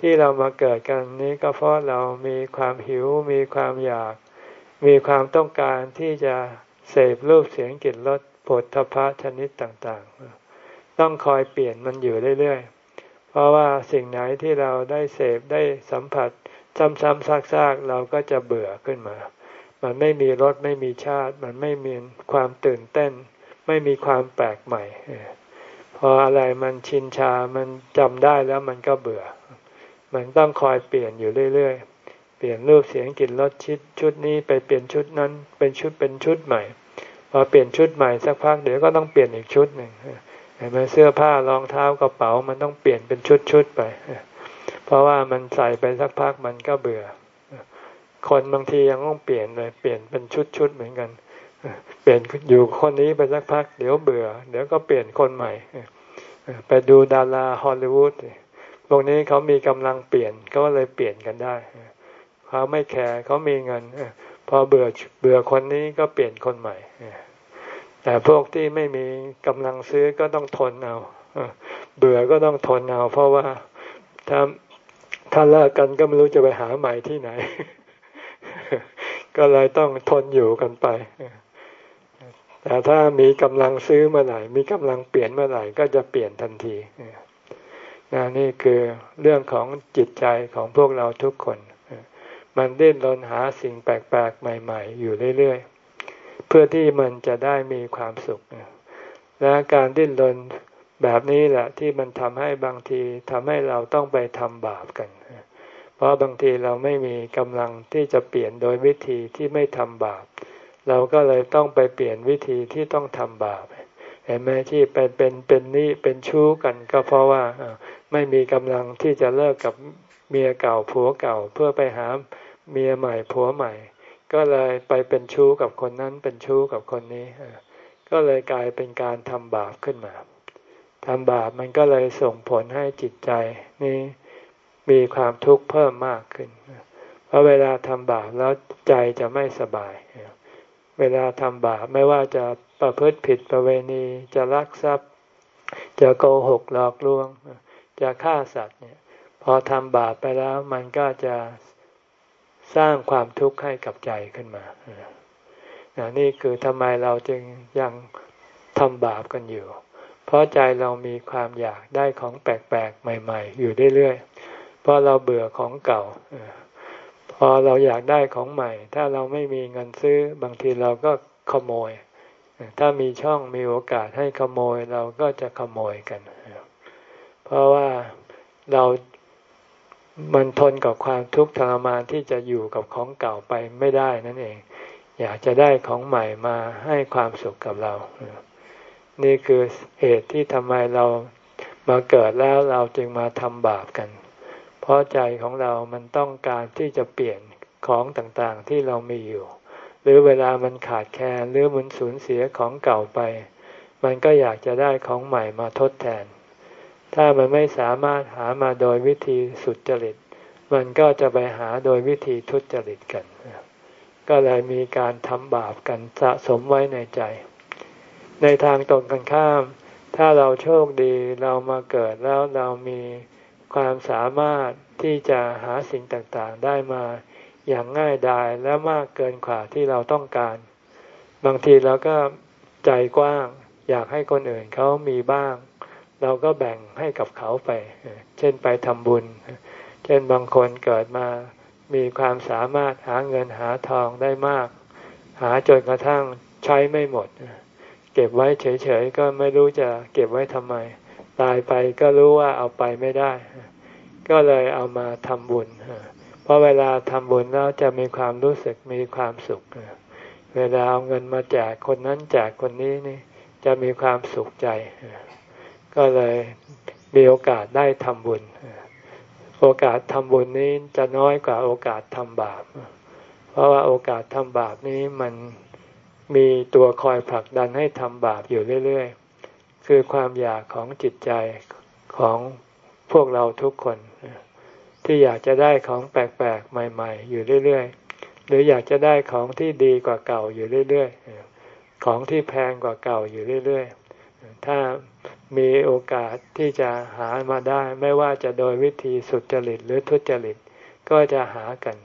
ที่เรามาเกิดกันนี้ก็เพราะเรามีความหิวมีความอยาก มีความต้องการที่จะเสพรูปเสียงกลิ่นรสผลทพะชนิดต่างๆ ต้องคอยเปลี่ยนมันอยู่เรื่อยๆ เพราะว่าสิ่งไหนที่เราได้เสพได้สัมผัส ซ้ำๆซากๆ เราก็จะเบื่อขึ้นมา มันไม่มีรสไม่มีชาติ มันไม่มีความตื่นเต้น ไม่มีความแปลกใหม่ พออะไรมันชินชา มันจำได้แล้วมันก็เบื่อ มันต้องคอยเปลี่ยนอยู่เรื่อยๆ เปลี่ยนรูปเสียงกลิ่นรสชิดชุดนี้ไปเปลี่ยนชุดนั้น เป็นชุดเป็นชุดใหม่ พอเปลี่ยนชุดใหม่สักพักเดี๋ยวก็ต้องเปลี่ยนอีกชุดหนึ่งเห็นไหมเสื้อผ้ารองเท้ากระเป๋ามันต้องเปลี่ยนเป็นชุดชุดไป เพราะว่ามันใส่ไปสักพักมันก็เบื่อ คนบางทียังต้องเปลี่ยนเลยเปลี่ยนเป็นชุดชุดเหมือนกัน เปลี่ยนอยู่คนนี้ไปสักพัก เดี๋ยวเบื่อ เดี๋ยวก็เปลี่ยนคนใหม่ไปดูดาราฮอลลีวูดพวกนี้เขามีกำลังเปลี่ยนก็เลยเปลี่ยนกันได้ เขาไม่แคร์เขามีเงินพอเบื่อเบื่อคนนี้ก็เปลี่ยนคนใหม่แต่พวกที่ไม่มีกำลังซื้อก็ต้องทนเอาเบื่อก็ต้องทนเอา เพราะว่าถ้าถ้าเลิกกันก็ไม่รู้จะไปหาใหม่ที่ไหน ก็เลยต้องทนอยู่กันไปแต่ถ้ามีกำลังซื้อเมื่อไหร่ มีกำลังเปลี่ยนเมื่อไหร่ก็จะเปลี่ยนทันทีนนี่คือเรื่องของจิตใจของพวกเราทุกคน มันดิ้นรนหาสิ่งแปลกๆ ใหม่ ๆ อยู่เรื่อยๆ เพื่อที่มันจะได้มีความสุข และการดิ้นรนแบบนี้แหละที่มันทำให้บางทีทำให้เราต้องไปทำบาปกัน เพราะบางทีเราไม่มีกำลังที่จะเปลี่ยนโดยวิธีที่ไม่ทำบาป เราก็เลยต้องไปเปลี่ยนวิธีที่ต้องทำบาปเห็นไหมที่เป็นเป็นเป็นนี่เป็นชู้กันก็เพราะว่าไม่มีกำลังที่จะเลิกกับเมียเก่าผัวเก่าเพื่อไปหา เมียใหม่ผัวใหม่ ก็เลยไปเป็นชู้กับคนนั้นเป็นชู้กับคนนี้ก็เลยกลายเป็นการทำบาปขึ้นมาทำบาปมันก็เลยส่งผลให้จิตใจนี้มีความทุกข์เพิ่มมากขึ้น เพราะเวลาทำบาปแล้วใจจะไม่สบาย เวลาทำบาปไม่ว่าจะประพฤติผิดประเวณีจะลักทรัพย์ จะโกหกหลอกลวง จะฆ่าสัตว์เนี่ย พอทำบาปไปแล้วมันก็จะ สร้างความทุกข์ให้กับใจขึ้นมานี่คือทำไมเราจึงยังทำบาปกันอยู่ เพราะใจเรามีความอยากได้ของแปลกๆ ใหม่ ๆ อยู่เรื่อยๆ เพราะเราเบื่อของเก่า พอเราอยากได้ของใหม่ ถ้าเราไม่มีเงินซื้อบางทีเราก็ขโมย ถ้ามีช่องมีโอกาสให้ขโมยเราก็จะขโมยกัน เพราะว่าเรา มันทนกับความทุกข์ทรมานที่จะอยู่กับของเก่าไปไม่ได้นั่นเอง อยากจะได้ของใหม่มาให้ความสุขกับเรา นี่คือเหตุที่ทำไมเรามาเกิดแล้วเราจึงมาทำบาปกัน เพราะใจของเรามันต้องการที่จะเปลี่ยนของต่างๆที่เรามีอยู่ หรือเวลามันขาดแคลนหรือมันสูญเสียของเก่าไป มันก็อยากจะได้ของใหม่มาทดแทน ถ้ามันไม่สามารถหามาโดยวิธีสุจริต มันก็จะไปหาโดยวิธีทุจริตกัน ก็เลยมีการทำบาปกันสะสมไว้ในใจ ในทางตรงกันข้าม ถ้าเราโชคดีเรามาเกิดแล้วเรามีความสามารถที่จะหาสิ่งต่างๆได้มาอย่างง่ายดายและมากเกินกว่าที่เราต้องการ บางทีเราก็ใจกว้าง อยากให้คนอื่นเขามีบ้าง เราก็แบ่งให้กับเขาไป เช่นไปทำบุญ เช่นบางคนเกิดมามีความสามารถหาเงินหาทองได้มาก หาจนกระทั่งใช้ไม่หมด เก็บไว้เฉยๆก็ไม่รู้จะเก็บไว้ทำไม ตายไปก็รู้ว่าเอาไปไม่ได้ ก็เลยเอามาทำบุญ เพราะเวลาทำบุญแล้วจะมีความรู้สึกมีความสุข เวลาเอาเงินมาแจกคนนั้นแจกคนนี้นี่จะมีความสุขใจ ก็เลยมีโอกาสได้ทำบุญ โอกาสทำบุญนี้จะน้อยกว่าโอกาสทำบาป เพราะว่าโอกาสทำบาปนี้มันมีตัวคอยผลักดันให้ทำบาปอยู่เรื่อยๆ คือความอยากของจิตใจของพวกเราทุกคน ที่อยากจะได้ของแปลกๆ ใหม่ ๆ อยู่เรื่อยๆ หรืออยากจะได้ของที่ดีกว่าเก่าอยู่เรื่อยๆ ของที่แพงกว่าเก่าอยู่เรื่อยๆ ถ้า มีโอกาสที่จะหามาได้ ไม่ว่าจะโดยวิธีสุจริตหรือทุจริตก็จะหากัน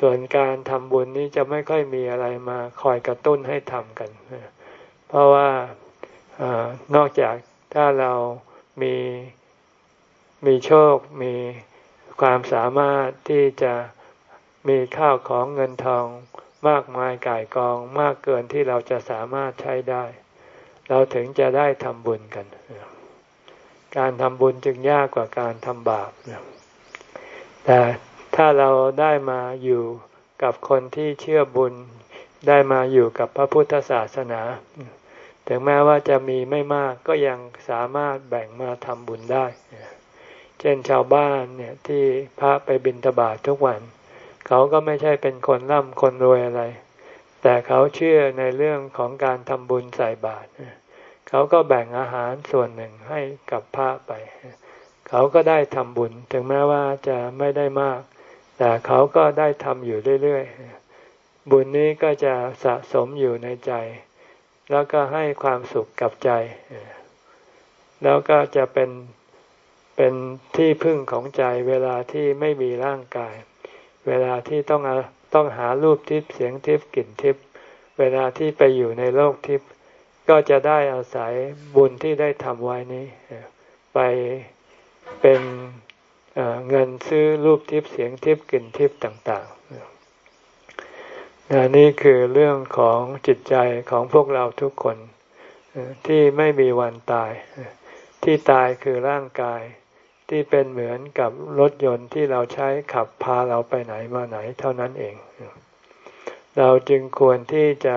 ส่วนการทำบุญนี้จะไม่ค่อยมีอะไรมาคอยกระตุ้นให้ทำกัน เพราะว่านอกจากถ้าเรามีมีโชคมีความสามารถที่จะมีข้าวของเงินทองมากมายก่ายกองมากเกินที่เราจะสามารถใช้ได้ เราถึงจะได้ทำบุญกัน การทำบุญจึงยากกว่าการทำบาปแต่ถ้าเราได้มาอยู่กับคนที่เชื่อบุญ ได้มาอยู่กับพระพุทธศาสนา ถึงแม้ว่าจะมีไม่มากก็ยังสามารถแบ่งมาทำบุญได้ เช่นชาวบ้านเนี่ยที่พระไปบิณฑบาตททุกวัน เขาก็ไม่ใช่เป็นคนร่ำคนรวยอะไร แต่เขาเชื่อในเรื่องของการทำบุญใส่บาตร เขาก็แบ่งอาหารส่วนหนึ่งให้กับพระไป เขาก็ได้ทำบุญ ถึงแม้ว่าจะไม่ได้มาก แต่เขาก็ได้ทำอยู่เรื่อยๆ บุญนี้ก็จะสะสมอยู่ในใจ แล้วก็ให้ความสุขกับใจ แล้วก็จะเป็นเป็นที่พึ่งของใจเวลาที่ไม่มีร่างกาย เวลาที่ต้องต้องหารูปทิพย์เสียงทิพย์กลิ่นทิพย์เวลาที่ไปอยู่ในโลกทิพย์ ก็จะได้อาศัยบุญที่ได้ทำไว้นี้ ไปเป็นเงินซื้อรูปทิพย์เสียงทิพย์กลิ่นทิพย์ต่างๆนี่คือเรื่องของจิตใจของพวกเราทุกคนที่ไม่มีวันตาย ที่ตายคือร่างกายที่เป็นเหมือนกับรถยนต์ที่เราใช้ขับพาเราไปไหนมาไหนเท่านั้นเอง เราจึงควรที่จะ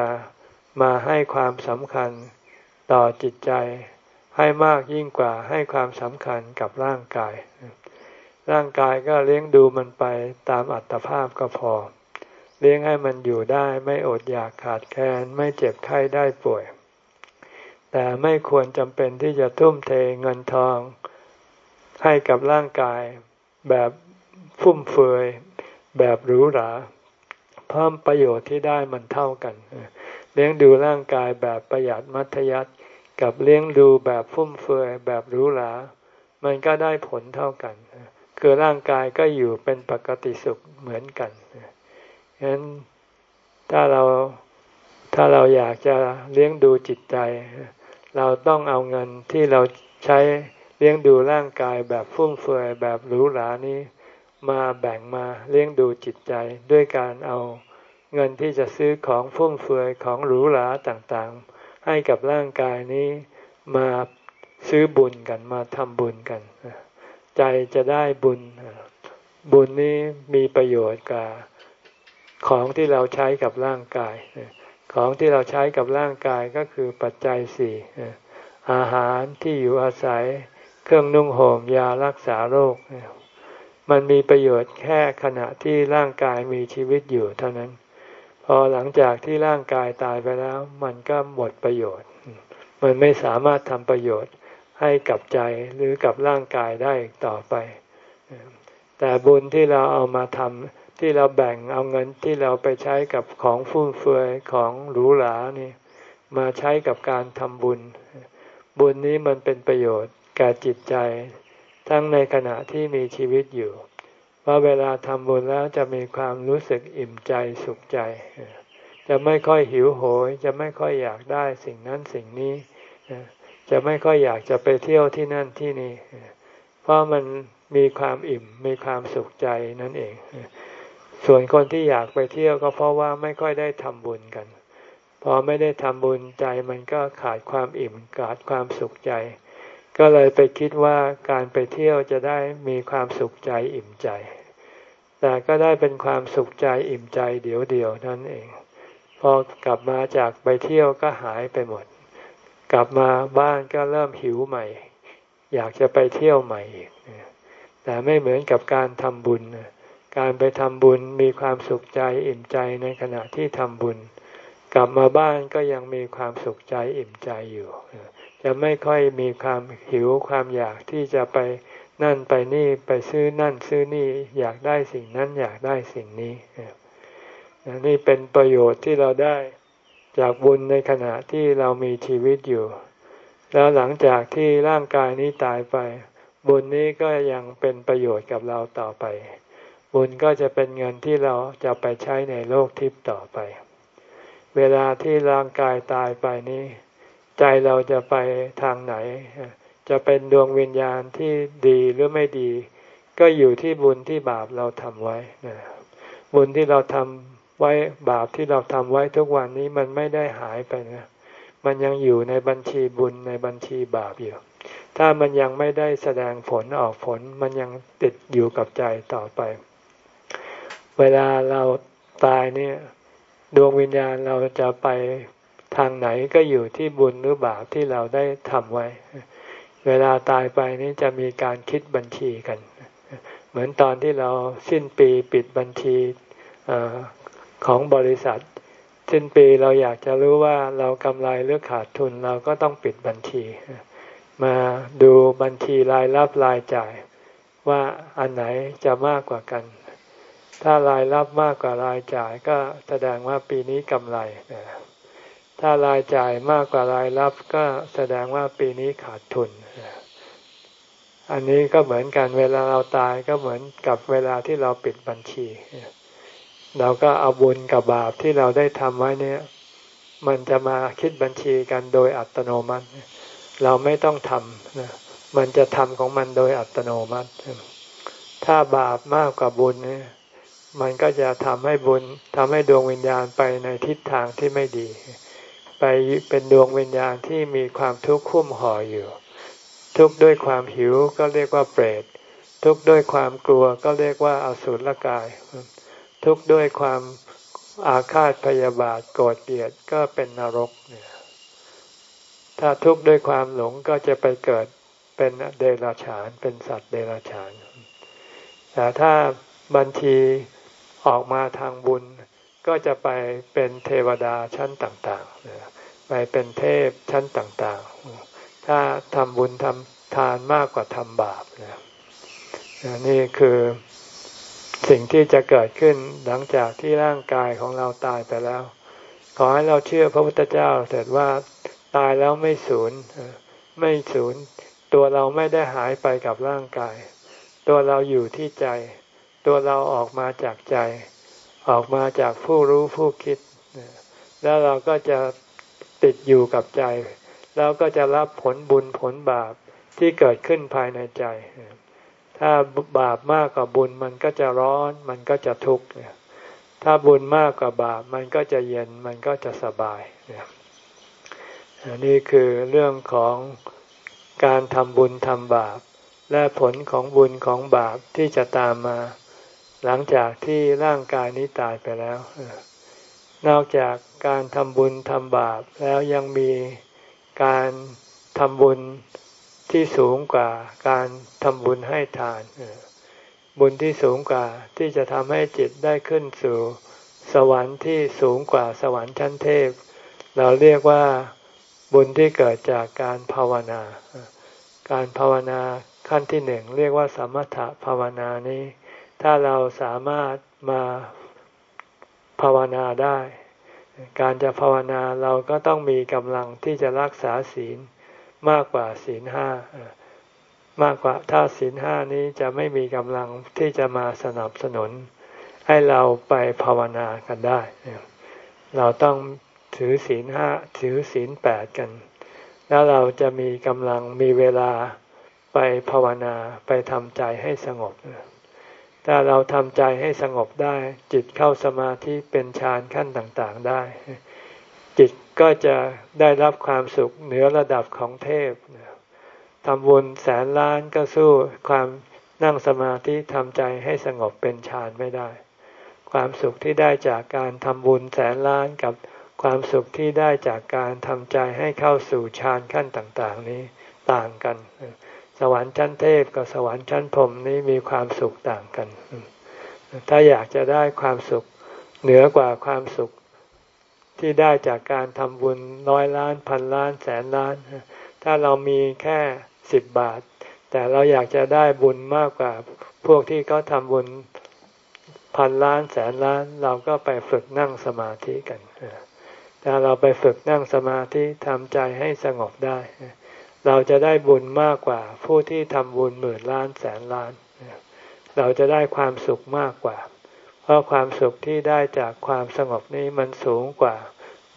มาให้ความสำคัญต่อจิตใจให้มากยิ่งกว่าให้ความสำคัญกับร่างกาย ร่างกายก็เลี้ยงดูมันไปตามอัตภาพก็พอ เลี้ยงให้มันอยู่ได้ไม่อดอยากขาดแคลนไม่เจ็บไข้ได้ป่วย แต่ไม่ควรจำเป็นที่จะทุ่มเทเงินทอง ให้กับร่างกายแบบฟุ่มเฟือยแบบหรูหราเพิ่มประโยชน์ที่ได้มันเท่ากัน เลี้ยงดูร่างกายแบบประหยัดมัธยัติกับเลี้ยงดูแบบฟุ่มเฟือยแบบหรูหรามันก็ได้ผลเท่ากัน คือร่างกายก็อยู่เป็นปกติสุขเหมือนกันฉะนั้นถ้าเราถ้าเราอยากจะเลี้ยงดูจิตใจ เราต้องเอาเงินที่เราใช้เลี้ยงดูร่างกายแบบฟุ่มเฟือยแบบหรูหรานี้ มาแบ่งมาเลี้ยงดูจิตใจด้วยการเอา เงินที่จะซื้อของฟุ่มเฟือยของหรูหราต่างๆ ให้กับร่างกายนี้มาซื้อบุญกันมาทำบุญกัน ใจจะได้บุญ บุญนี้มีประโยชน์กับของที่เราใช้กับร่างกาย ของที่เราใช้กับร่างกายก็คือปัจจัยสี่อาหารที่อยู่อาศัย เครื่องนุ่งห่มยารักษาโรค มันมีประโยชน์แค่ขณะที่ร่างกายมีชีวิตอยู่เท่านั้น พอหลังจากที่ร่างกายตายไปแล้ว มันก็หมดประโยชน์ มันไม่สามารถทำประโยชน์ให้กับใจหรือกับร่างกายได้ต่อไป แต่บุญที่เราเอามาทำที่เราแบ่งเอาเงินที่เราไปใช้กับของฟุ่มเฟือยของหรูหรานี่มาใช้กับการทำบุญ บุญนี้มันเป็นประโยชน์แก่จิตใจ ทั้งในขณะที่มีชีวิตอยู่ ว่าเวลาทำบุญแล้วจะมีความรู้สึกอิ่มใจสุขใจ จะไม่ค่อยหิวโหย จะไม่ค่อยอยากได้สิ่งนั้นสิ่งนี้ จะไม่ค่อยอยากจะไปเที่ยวที่นั่นที่นี่ เพราะมันมีความอิ่มมีความสุขใจนั่นเอง ส่วนคนที่อยากไปเที่ยวก็เพราะว่าไม่ค่อยได้ทำบุญกัน พอไม่ได้ทำบุญใจมันก็ขาดความอิ่มขาดความสุขใจ ก็เลยไปคิดว่าการไปเที่ยวจะได้มีความสุขใจอิ่มใจ แต่ก็ได้เป็นความสุขใจอิ่มใจเดียวเดียวนั่นเอง พอกลับมาจากไปเที่ยวก็หายไปหมด กลับมาบ้านก็เริ่มหิวใหม่ อยากจะไปเที่ยวใหม่อีกแต่ไม่เหมือนกับการทำบุญ การไปทำบุญมีความสุขใจอิ่มใจในขณะที่ทำบุญ กลับมาบ้านก็ยังมีความสุขใจอิ่มใจอยู่ จะไม่ค่อยมีความหิวความอยากที่จะไปนั่นไปนี่ไปซื้อนั่นซื้อนี่อยากได้สิ่งนั้นอยากได้สิ่งนี้นี่เป็นประโยชน์ที่เราได้จากบุญในขณะที่เรามีชีวิตอยู่ แล้วหลังจากที่ร่างกายนี้ตายไป บุญนี้ก็ยังเป็นประโยชน์กับเราต่อไป บุญก็จะเป็นเงินที่เราจะไปใช้ในโลกทิพย์ต่อไป เวลาที่ร่างกายตายไปนี้ ใจเราจะไปทางไหน จะเป็นดวงวิญญาณที่ดีหรือไม่ดี ก็อยู่ที่บุญที่บาปเราทำไว้นะบุญที่เราทำไว้บาปที่เราทำไว้ทุกวันนี้มันไม่ได้หายไปนะมันยังอยู่ในบัญชีบุญในบัญชีบาปอยู่ ถ้ามันยังไม่ได้แสดงผลออกผล มันยังติดอยู่กับใจต่อไป เวลาเราตายเนี่ย ดวงวิญญาณเราจะไป ทางไหนก็อยู่ที่บุญหรือบาปที่เราได้ทำไว้ เวลาตายไปนี่จะมีการคิดบัญชีกัน เหมือนตอนที่เราสิ้นปีปิดบัญชีอของบริษัท สิ้นปีเราอยากจะรู้ว่าเรากำไรหรือขาดทุนเราก็ต้องปิดบัญชี มาดูบัญชีรายรับรายจ่าย ว่าอันไหนจะมากกว่ากัน ถ้ารายรับมากกว่ารายจ่ายก็แสดงว่าปีนี้กำไร ถ้ารายจ่ายมากกว่ารายรับก็แสดงว่าปีนี้ขาดทุน อันนี้ก็เหมือนกันเวลาเราตายก็เหมือนกับเวลาที่เราปิดบัญชี เราก็เอาบุญกับบาปที่เราได้ทำไว้เนี่ย มันจะมาคิดบัญชีกันโดยอัตโนมัติ เราไม่ต้องทำมันจะทำของมันโดยอัตโนมัติ ถ้าบาปมากกว่าบุญเนี่ยมันก็จะทำให้บุญทำให้ดวงวิญญาณไปในทิศทางที่ไม่ดี ไปเป็นดวงวิญญาณที่มีความทุกข์คุ้มห่ออยู่ ทุกข์ด้วยความหิวก็เรียกว่าเปรต ทุกข์ด้วยความกลัวก็เรียกว่าอสุรกาย ทุกข์ด้วยความอาฆาตพยาบาทโกรธเกลียดก็เป็นนรกเนี่ยถ้าทุกข์ด้วยความหลงก็จะไปเกิดเป็นเดรัจฉานเป็นสัตว์เดรัจฉาน แต่ถ้าบัญชีออกมาทางบุญก็จะไปเป็นเทวดาชั้นต่างๆ ไปเป็นเทพชั้นต่างๆ ถ้าทำบุญทำทานมากกว่าทำบาปนะนี่คือสิ่งที่จะเกิดขึ้นหลังจากที่ร่างกายของเราตายไปแล้ว ขอให้เราเชื่อพระพุทธเจ้าเถิดว่าตายแล้วไม่สูญไม่สูญตัวเราไม่ได้หายไปกับร่างกาย ตัวเราอยู่ที่ใจ ตัวเราออกมาจากใจ ออกมาจากผู้รู้ผู้คิด แล้วเราก็จะ ติดอยู่กับใจ แล้วก็จะรับผลบุญผลบาปที่เกิดขึ้นภายในใจ ถ้าบาปมากกว่าบุญมันก็จะร้อนมันก็จะทุกข์ถ้าบุญมากกว่าบาปมันก็จะเย็นมันก็จะสบายนี่คือเรื่องของการทำบุญทำบาป และผลของบุญของบาปที่จะตามมา หลังจากที่ร่างกายนี้ตายไปแล้ว นอกจาก การทำบุญทำบาปแล้วยังมีการทำบุญที่สูงกว่าการทำบุญให้ทาน บุญที่สูงกว่าที่จะทำให้จิตได้ขึ้นสู่ สวรรค์ที่สูงกว่าสวรรค์ชั้นเทพ เราเรียกว่าบุญที่เกิดจากการภาวนา การภาวนาขั้นที่หนึ่งเรียกว่าสมถะภาวนานี้ ถ้าเราสามารถมาภาวนาได้ การจะภาวนาเราก็ต้องมีกำลังที่จะรักษาศีลมากกว่าศีลห้ามากกว่าถ้าศีลห้านี้จะไม่มีกำลังที่จะมาสนับสนุน ให้เราไปภาวนากันได้ เราต้องถือศีลห้าถือศีลแปดกัน แล้วเราจะมีกำลังมีเวลาไปภาวนาไปทำใจให้สงบ ถ้าเราทำใจให้สงบได้ จิตเข้าสมาธิเป็นฌานขั้นต่างๆได้ จิตก็จะได้รับความสุขเหนือระดับของเทพทำบุญแสนล้านก็สู้ความนั่งสมาธิทำใจให้สงบเป็นฌานไม่ได้ ความสุขที่ได้จากการทำบุญแสนล้านกับความสุขที่ได้จากการทำใจให้เข้าสู่ฌานขั้นต่าง ๆ นี้ต่างกัน สวรรค์ชั้นเทพกับสวรรค์ชั้นพรมนี้มีความสุขต่างกัน ถ้าอยากจะได้ความสุขเหนือกว่าความสุขที่ได้จากการทำบุญร้อยล้านพันล้านแสนล้าน ถ้าเรามีแค่สิบบาท แต่เราอยากจะได้บุญมากกว่า พวกที่เขาทำบุญพันล้านแสนล้านเราก็ไปฝึกนั่งสมาธิกันถ้าเราไปฝึกนั่งสมาธิทำใจให้สงบได้ เราจะได้บุญมากกว่าผู้ที่ทำบุญหมื่นล้านแสนล้าน เราจะได้ความสุขมากกว่า เพราะความสุขที่ได้จากความสงบนี้มันสูงกว่า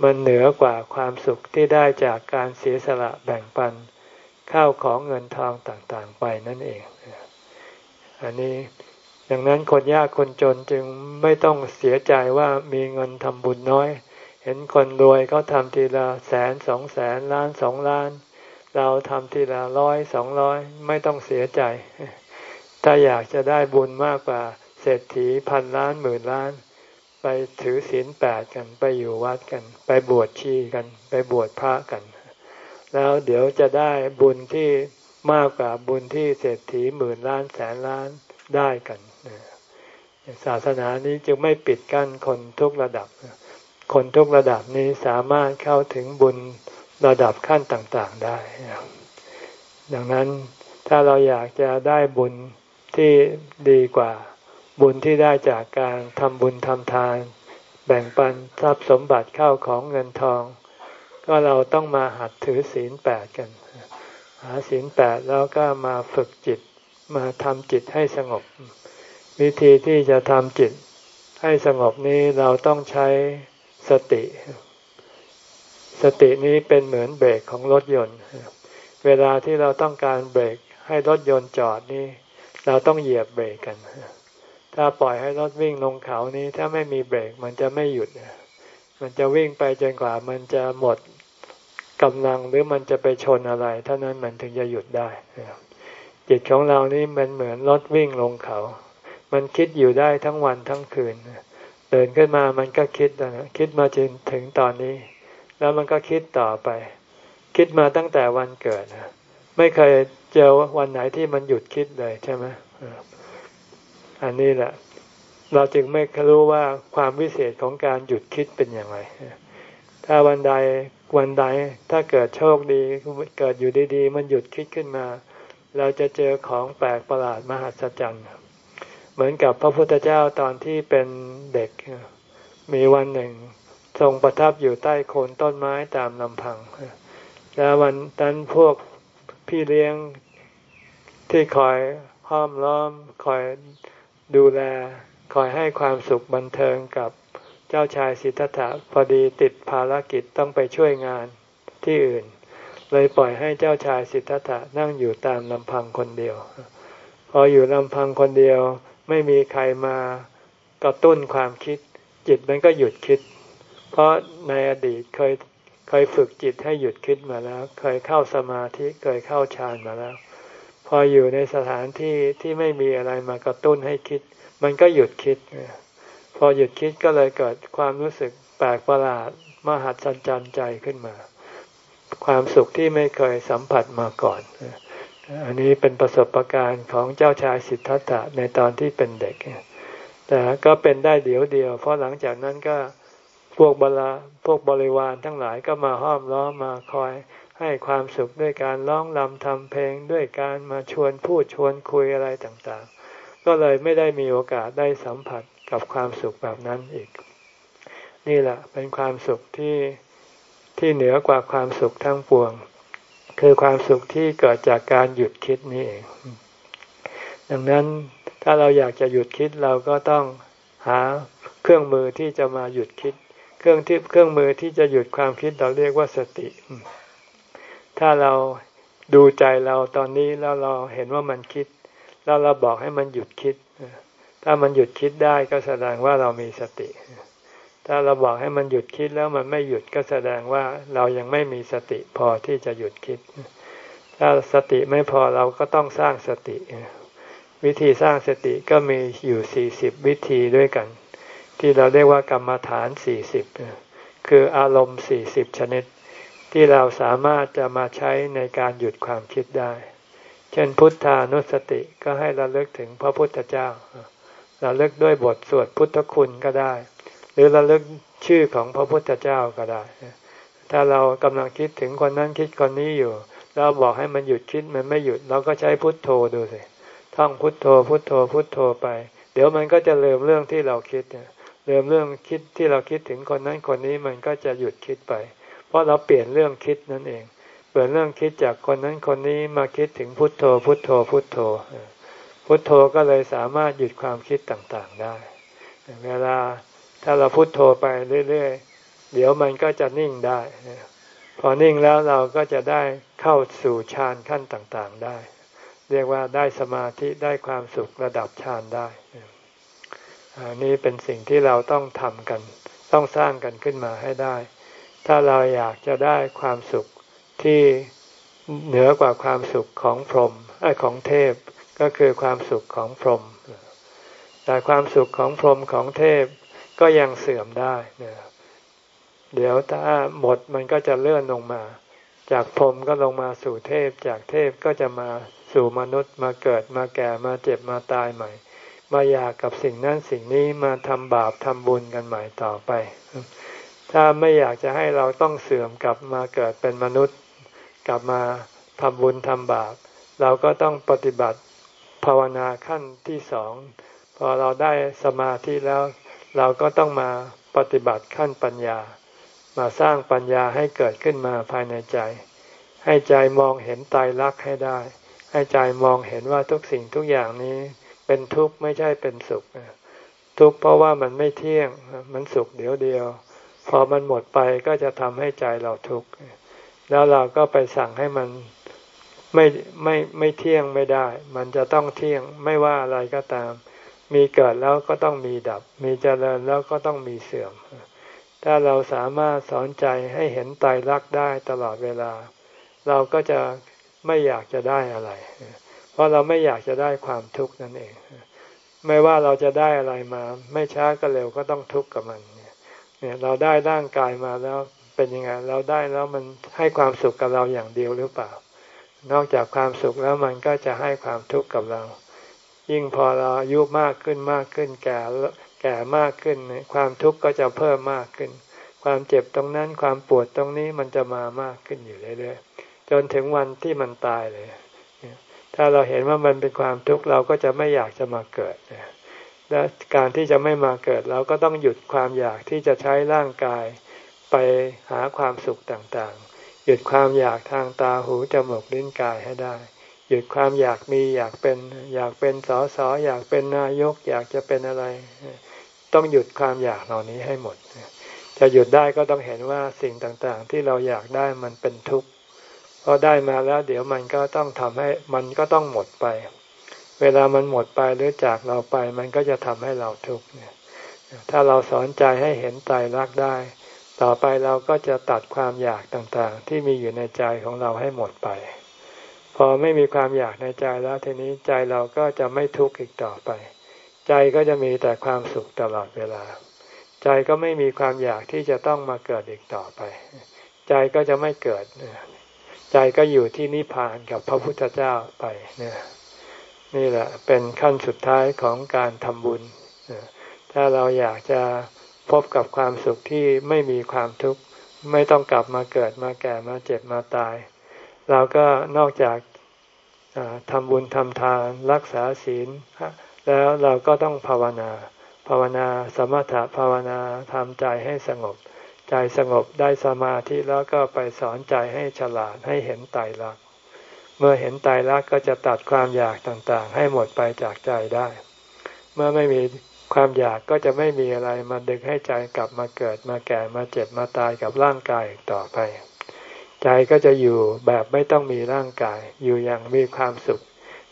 มันเหนือกว่าความสุขที่ได้จากการเสียสละแบ่งปันข้าวของเงินทองต่างๆไปนั่นเอง อันนี้ดังนั้นคนยากคนจนจึงไม่ต้องเสียใจว่ามีเงินทำบุญน้อย เห็นคนรวยเขาทำทีละแสนสองแสนล้านสองล้าน เราทำทีละร้อยสองร้อยไม่ต้องเสียใจ ถ้าอยากจะได้บุญมากกว่าเศรษฐีพันล้านหมื่นล้าน ไปถือศีลแปดกันไปอยู่วัดกัน ไปบวชชีกัน ไปบวชพระกัน แล้วเดี๋ยวจะได้บุญที่มากกว่าบุญที่เศรษฐีหมื่นล้านแสนล้านได้กันศาสนานี้จึงไม่ปิดกั้นคนทุกระดับ คนทุกระดับนี้สามารถเข้าถึงบุญ ระดับขั้นต่างๆได้ ดังนั้นถ้าเราอยากจะได้บุญที่ดีกว่าบุญที่ได้จากการทำบุญทำทาน แบ่งปันทรัพย์สมบัติเข้าของเงินทอง ก็เราต้องมาหัดถือศีลแปดกัน หาศีลแปดแล้วก็มาฝึกจิตมาทำจิตให้สงบ วิธีที่จะทำจิตให้สงบนี้เราต้องใช้สติ สตินี้เป็นเหมือนเบรกของรถยนต์ เวลาที่เราต้องการเบรกให้รถยนต์จอดนี่เราต้องเหยียบเบรกกัน ถ้าปล่อยให้รถวิ่งลงเขานี้ถ้าไม่มีเบรกมันจะไม่หยุด มันจะวิ่งไปจนกว่า มันจะหมดกำลังหรือมันจะไปชนอะไรเท่านั้นมันถึงจะหยุดได้จิตของเรานี่มันเหมือนรถวิ่งลงเขา มันคิดอยู่ได้ทั้งวันทั้งคืนเดินขึ้นมามันก็คิดนะคิดมาจนถึงตอนนี้ แล้วมันก็คิดต่อไป คิดมาตั้งแต่วันเกิดไม่เคยเจอวันไหนที่มันหยุดคิดเลยใช่ไหมอันนี้แหละ เราจึงไม่รู้ว่าความวิเศษของการหยุดคิดเป็นอย่างไรถ้าวันใดวันใดถ้าเกิดโชคดีเกิดอยู่ดีๆ มันหยุดคิดขึ้นมา เราจะเจอของแปลกประหลาดมหัศจรรย์เหมือนกับพระพุทธเจ้าตอนที่เป็นเด็กมีวันหนึ่ง ทรงประทับอยู่ใต้โคนต้นไม้ตามลำพัง แล้ววันนั้นพวกพี่เลี้ยงที่คอยห้อมล้อม คอยดูแล คอยให้ความสุขบันเทิงกับเจ้าชายสิทธัตถะพอดีติดภารกิจต้องไปช่วยงานที่อื่น เลยปล่อยให้เจ้าชายสิทธัตถะนั่งอยู่ตามลำพังคนเดียว พออยู่ลำพังคนเดียว ไม่มีใครมากระตุ้นความคิด จิตมันก็หยุดคิด เพราะในอดีตเคยเคยฝึกจิตให้หยุดคิดมาแล้ว เคยเข้าสมาธิเคยเข้าฌานมาแล้ว พออยู่ในสถานที่ที่ไม่มีอะไรมากระตุ้นให้คิด มันก็หยุดคิด พอหยุดคิดก็เลยเกิดความรู้สึกแปลกประหลาดมหัศจรรย์ใจขึ้นมา ความสุขที่ไม่เคยสัมผัสมาก่อน อันนี้เป็นประสบการณ์ของเจ้าชายสิทธัตถะในตอนที่เป็นเด็ก แต่ก็เป็นได้เดี๋ยวเดียว เพราะหลังจากนั้นก็ พวกบลาพวกบริวารทั้งหลายก็มาห้อมล้อมมาคอย ให้ความสุขด้วยการร้องรำทำเพลงด้วยการมาชวนพูดชวนคุยอะไรต่างๆ ก็เลยไม่ได้มีโอกาสได้สัมผัสกับความสุขแบบนั้นอีก นี่แหละเป็นความสุขที่ที่เหนือกว่าความสุขทั้งปวง คือความสุขที่เกิดจากการหยุดคิดนี่เอง ดังนั้นถ้าเราอยากจะหยุดคิดเราก็ต้องหาเครื่องมือที่จะมาหยุดคิด เครื่องที่เครื่องมือที่จะหยุดความคิดเราเรียกว่าสติ ถ้าเราดูใจเราตอนนี้แล้วเราเห็นว่ามันคิด แล้วเราบอกให้มันหยุดคิด ถ้ามันหยุดคิดได้ก็แสดงว่าเรามีสติ ถ้าเราบอกให้มันหยุดคิดแล้วมันไม่หยุดก็แสดงว่าเรายังไม่มีสติพอที่จะหยุดคิด ถ้าสติไม่พอเราก็ต้องสร้างสติ วิธีสร้างสติก็มีอยู่สี่สิบวิธีด้วยกัน ที่เราเรียกว่ากรรมฐานสี่สิบคืออารมณ์สี่สิบชนิด ที่เราสามารถจะมาใช้ในการหยุดความคิดได้ เช่นพุทธานุสติก็ให้เราเลิกถึงพระพุทธเจ้าเราเลิกด้วยบทสวดพุทธคุณก็ได้ หรือเราเลิกชื่อของพระพุทธเจ้าก็ได้ ถ้าเรากำลังคิดถึงคนนั้นคิดคนนี้อยู่เราบอกให้มันหยุดคิดมันไม่หยุดเราก็ใช้พุทโธดูสิท่องพุทโธพุทโธพุทโธไป เดี๋ยวมันก็จะลืมเรื่องที่เราคิดเนี่ย เริ่มเรื่องคิดที่เราคิดถึงคนนั้นคนนี้มันก็จะหยุดคิดไป เพราะเราเปลี่ยนเรื่องคิดนั่นเอง เปลี่ยนเรื่องคิดจากคนนั้นคนนี้มาคิดถึงพุทโธ พุทโธ พุทโธ พุทโธก็เลยสามารถหยุดความคิดต่างๆได้ เวลาถ้าเราพุทโธไปเรื่อยๆ เดี๋ยวมันก็จะนิ่งได้ พอนิ่งแล้วเราก็จะได้เข้าสู่ฌานขั้นต่างๆได้ เรียกว่าได้สมาธิได้ความสุขระดับฌานได้ นนี้เป็นสิ่งที่เราต้องทำกัน ต้องสร้างกันขึ้นมาให้ได้ ถ้าเราอยากจะได้ความสุขที่เหนือกว่าความสุขของพรหมไอ้ของเทพก็คือความสุขของพรหมแต่ความสุขของพรหมของเทพก็ยังเสื่อมได้นะเดี๋ยวถ้าหมดมันก็จะเลื่อนลงมา จากพรหมก็ลงมาสู่เทพ จากเทพก็จะมาสู่มนุษย์มาเกิดมาแก่มาเจ็บมาตายใหม่ มาอยากกับสิ่งนั้นสิ่งนี้มาทำบาปทำบุญกันใหม่ต่อไป ถ้าไม่อยากจะให้เราต้องเสื่อมกลับมาเกิดเป็นมนุษย์ กลับมาทำบุญทำบาป เราก็ต้องปฏิบัติภาวนาขั้นที่สอง พอเราได้สมาธิแล้ว เราก็ต้องมาปฏิบัติขั้นปัญญา มาสร้างปัญญาให้เกิดขึ้นมาภายในใจ ให้ใจมองเห็นตายรักให้ได้ ให้ใจมองเห็นว่าทุกสิ่งทุกอย่างนี้ เป็นทุกข์ไม่ใช่เป็นสุข ทุกข์เพราะว่ามันไม่เที่ยงมันสุขเดียวเดียว พอมันหมดไปก็จะทำให้ใจเราทุกข์แล้วเราก็ไปสั่งให้มันไม่ไม่ไม่เที่ยงไม่ได้ มันจะต้องเที่ยงไม่ว่าอะไรก็ตาม มีเกิดแล้วก็ต้องมีดับ มีเจริญแล้วก็ต้องมีเสื่อม ถ้าเราสามารถสอนใจให้เห็นไตรลักษณ์ได้ตลอดเวลา เราก็จะไม่อยากจะได้อะไร เพราะเราไม่อยากจะได้ความทุกข์นั่นเอง ไม่ว่าเราจะได้อะไรมา ไม่ช้าก็เร็วก็ต้องทุกข์กับมันเนี่ยเราได้ร่างกายมาแล้วเป็นยังไงเราได้แล้วมันให้ความสุขกับเราอย่างเดียวหรือเปล่า นอกจากความสุขแล้วมันก็จะให้ความทุกข์กับเรา ยิ่งพอเราอายุมากขึ้นมากขึ้น แก่แก่มากขึ้น ความทุกข์ก็จะเพิ่มมากขึ้น ความเจ็บตรงนั้นความปวดตรงนี้มันจะมามากขึ้นอยู่เรื่อยๆจนถึงวันที่มันตายเลย ถ้าเราเห็นว่ามันเป็นความทุกข์เราก็จะไม่อยากจะมาเกิดและการที่จะไม่มาเกิด เราก็ต้องหยุดความอยากที่จะใช้ร่างกายไปหาความสุขต่างๆ หยุดความอยากทางตาหูจมูกลิ้นกายให้ได้ หยุดความอยากมีอยากเป็น อยากเป็นสอสออยากเป็นนายก อยากจะเป็นอะไร ต้องหยุดความอยากเหล่านี้ให้หมด จะหยุดได้ก็ต้องเห็นว่าสิ่งต่างๆ ที่เราอยากได้มันเป็นทุกข์ พอได้มาแล้ว เดี๋ยวมันก็ต้องทำให้มันก็ต้องหมดไป เวลามันหมดไปหรือจากเราไป มันก็จะทำให้เราทุกข์เนี่ยถ้าเราสอนใจให้เห็นไตรลักได้ ต่อไปเราก็จะตัดความอยากต่างๆ ที่มีอยู่ในใจของเราให้หมดไป พอไม่มีความอยากในใจแล้วทีนี้ใจเราก็จะไม่ทุกข์อีกต่อไป ใจก็จะมีแต่ความสุขตลอดเวลา ใจก็ไม่มีความอยากที่จะต้องมาเกิดอีกต่อไป ใจก็จะไม่เกิด ใจก็อยู่ที่นิพพานกับพระพุทธเจ้าไปเนี่ยนี่แหละเป็นขั้นสุดท้ายของการทำบุญ ถ้าเราอยากจะพบกับความสุขที่ไม่มีความทุกข์ไม่ต้องกลับมาเกิดมาแก่มาเจ็บมาตาย เราก็นอกจากทำบุญทำทานรักษาศีล แล้วเราก็ต้องภาวนา ภาวนาสมถะภาวนาทำใจให้สงบ ใจสงบได้สมาธิแล้วก็ไปสอนใจให้ฉลาดให้เห็นไตรลักษณ์เมื่อเห็นไตรลักษณ์ก็จะตัดความอยากต่างๆ ให้หมดไปจากใจได้ เมื่อไม่มีความอยากก็จะไม่มีอะไรมาดึงให้ใจกลับมาเกิดมาแก่มาเจ็บมาตายกับร่างกายต่อไป ใจก็จะอยู่แบบไม่ต้องมีร่างกาย อยู่อย่างมีความสุข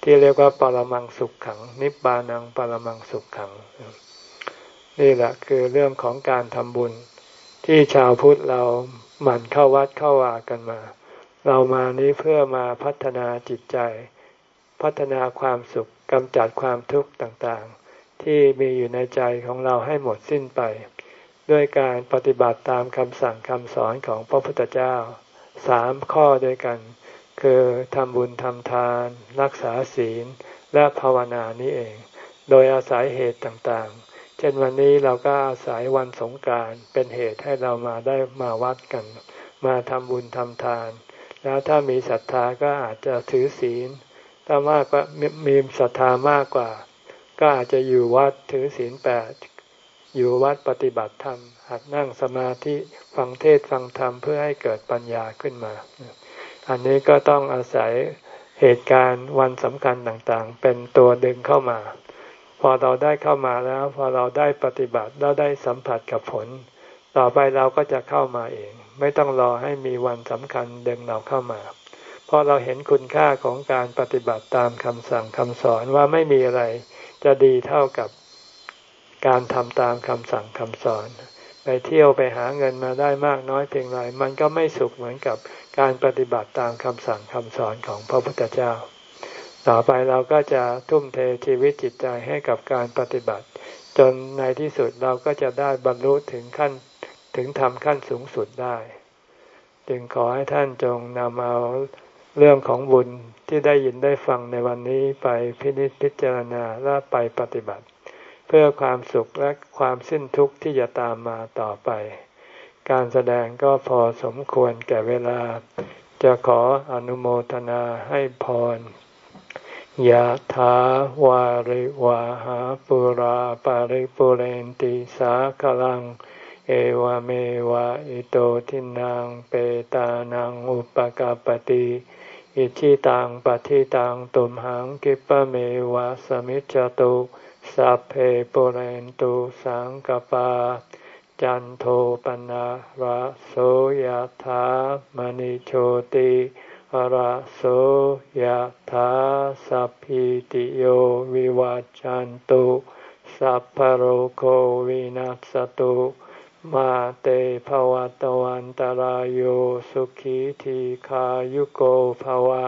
ที่เรียกว่าปรมังสุขขัง นิบานังปรมังสุขขัง นี่แหละคือเรื่องของการทำบุญ ที่ชาวพุทธเราหมั่นเข้าวัดเข้าวากันมา เรามานี้เพื่อมาพัฒนาจิตใจ พัฒนาความสุขกำจัดความทุกข์ต่างๆ ที่มีอยู่ในใจของเราให้หมดสิ้นไป ด้วยการปฏิบัติตามคำสั่งคำสอนของพระพุทธเจ้าสามข้อด้วยกัน คือทำบุญทำทาน รักษาศีลและภาวนานี้เอง โดยอาศัยเหตุต่างๆ ช่นวันนี้เราก็อาศัยวันสงการเป็นเหตุให้เรามาได้มาวัดกัน มาทำบุญทำทาน แล้วถ้ามีศรัทธาก็อาจจะถือศีล ถ้ามากกว่ามีศรัทธามากกว่า ก็อาจจะอยู่วัดถือศีลแปดอยู่วัดปฏิบัติธรรม หัดนั่งสมาธิฟังเทศฟังธรรมเพื่อให้เกิดปัญญาขึ้นมา อันนี้ก็ต้องอาศัยเหตุการณ์วันสำคัญต่างๆ เป็นตัวดึงเข้ามา พอเราได้เข้ามาแล้ว พอเราได้ปฏิบัติเราได้สัมผัสกับผล ต่อไปเราก็จะเข้ามาเอง ไม่ต้องรอให้มีวันสำคัญดึงเราเข้ามา เพราะเราเห็นคุณค่าของการปฏิบัติตามคำสั่งคำสอนว่าไม่มีอะไรจะดีเท่ากับการทำตามคำสั่งคำสอน ไปเที่ยวไปหาเงินมาได้มากน้อยเพียงไรมันก็ไม่สุขเหมือนกับการปฏิบัติตามคำสั่งคำสอนของพระพุทธเจ้า ต่อไปเราก็จะทุ่มเทชีวิตจิตใจให้กับการปฏิบัติ จนในที่สุดเราก็จะได้บรรลุถึงขั้นถึงทำขั้นสูงสุดได้ จึงขอให้ท่านจงนำเอาเรื่องของบุญที่ได้ยินได้ฟังในวันนี้ไปพินิจพิจารณาและไปปฏิบัติ เพื่อความสุขและความสิ้นทุกข์ที่จะตามมาต่อไป การแสดงก็พอสมควรแก่เวลา จะขออนุโมทนาให้พร ยะถาวาริวาหาปุราปาริปุเรนติสาคลัง เอวเมวะอิโตทินังเปตานังอุปกาปติอิชิตังปฏิตังตุมหังกิปะเมวะสมิจจตุสัพเพปุเรนตุสังกปา จันโทปนะระโสยธามณิโชติ ระโสยธาสัพพิติโยวิวัจจันตุสัพพโรโควินัสตุมาเตภวัตวันตารโยสุขีทีขายุโกภวะ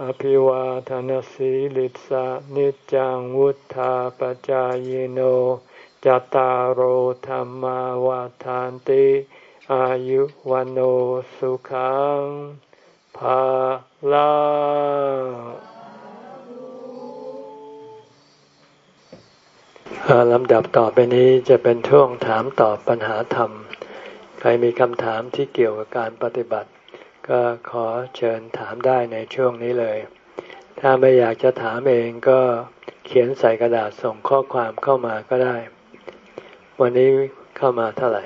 อภิวาทนสีลิสะนิจังวุธาปจายโนจตารโหธรรมาวาทานติ อายุวันโอสุขัง ภาลังลำดับต่อไปนี้จะเป็นช่วงถามตอบปัญหาธรรม ใครมีคำถามที่เกี่ยวกับการปฏิบัติ ก็ขอเชิญถามได้ในช่วงนี้เลย ถ้าไม่อยากจะถามเองก็เขียนใส่กระดาษส่งข้อความเข้ามาก็ได้ วันนี้เข้ามาเท่าไหร่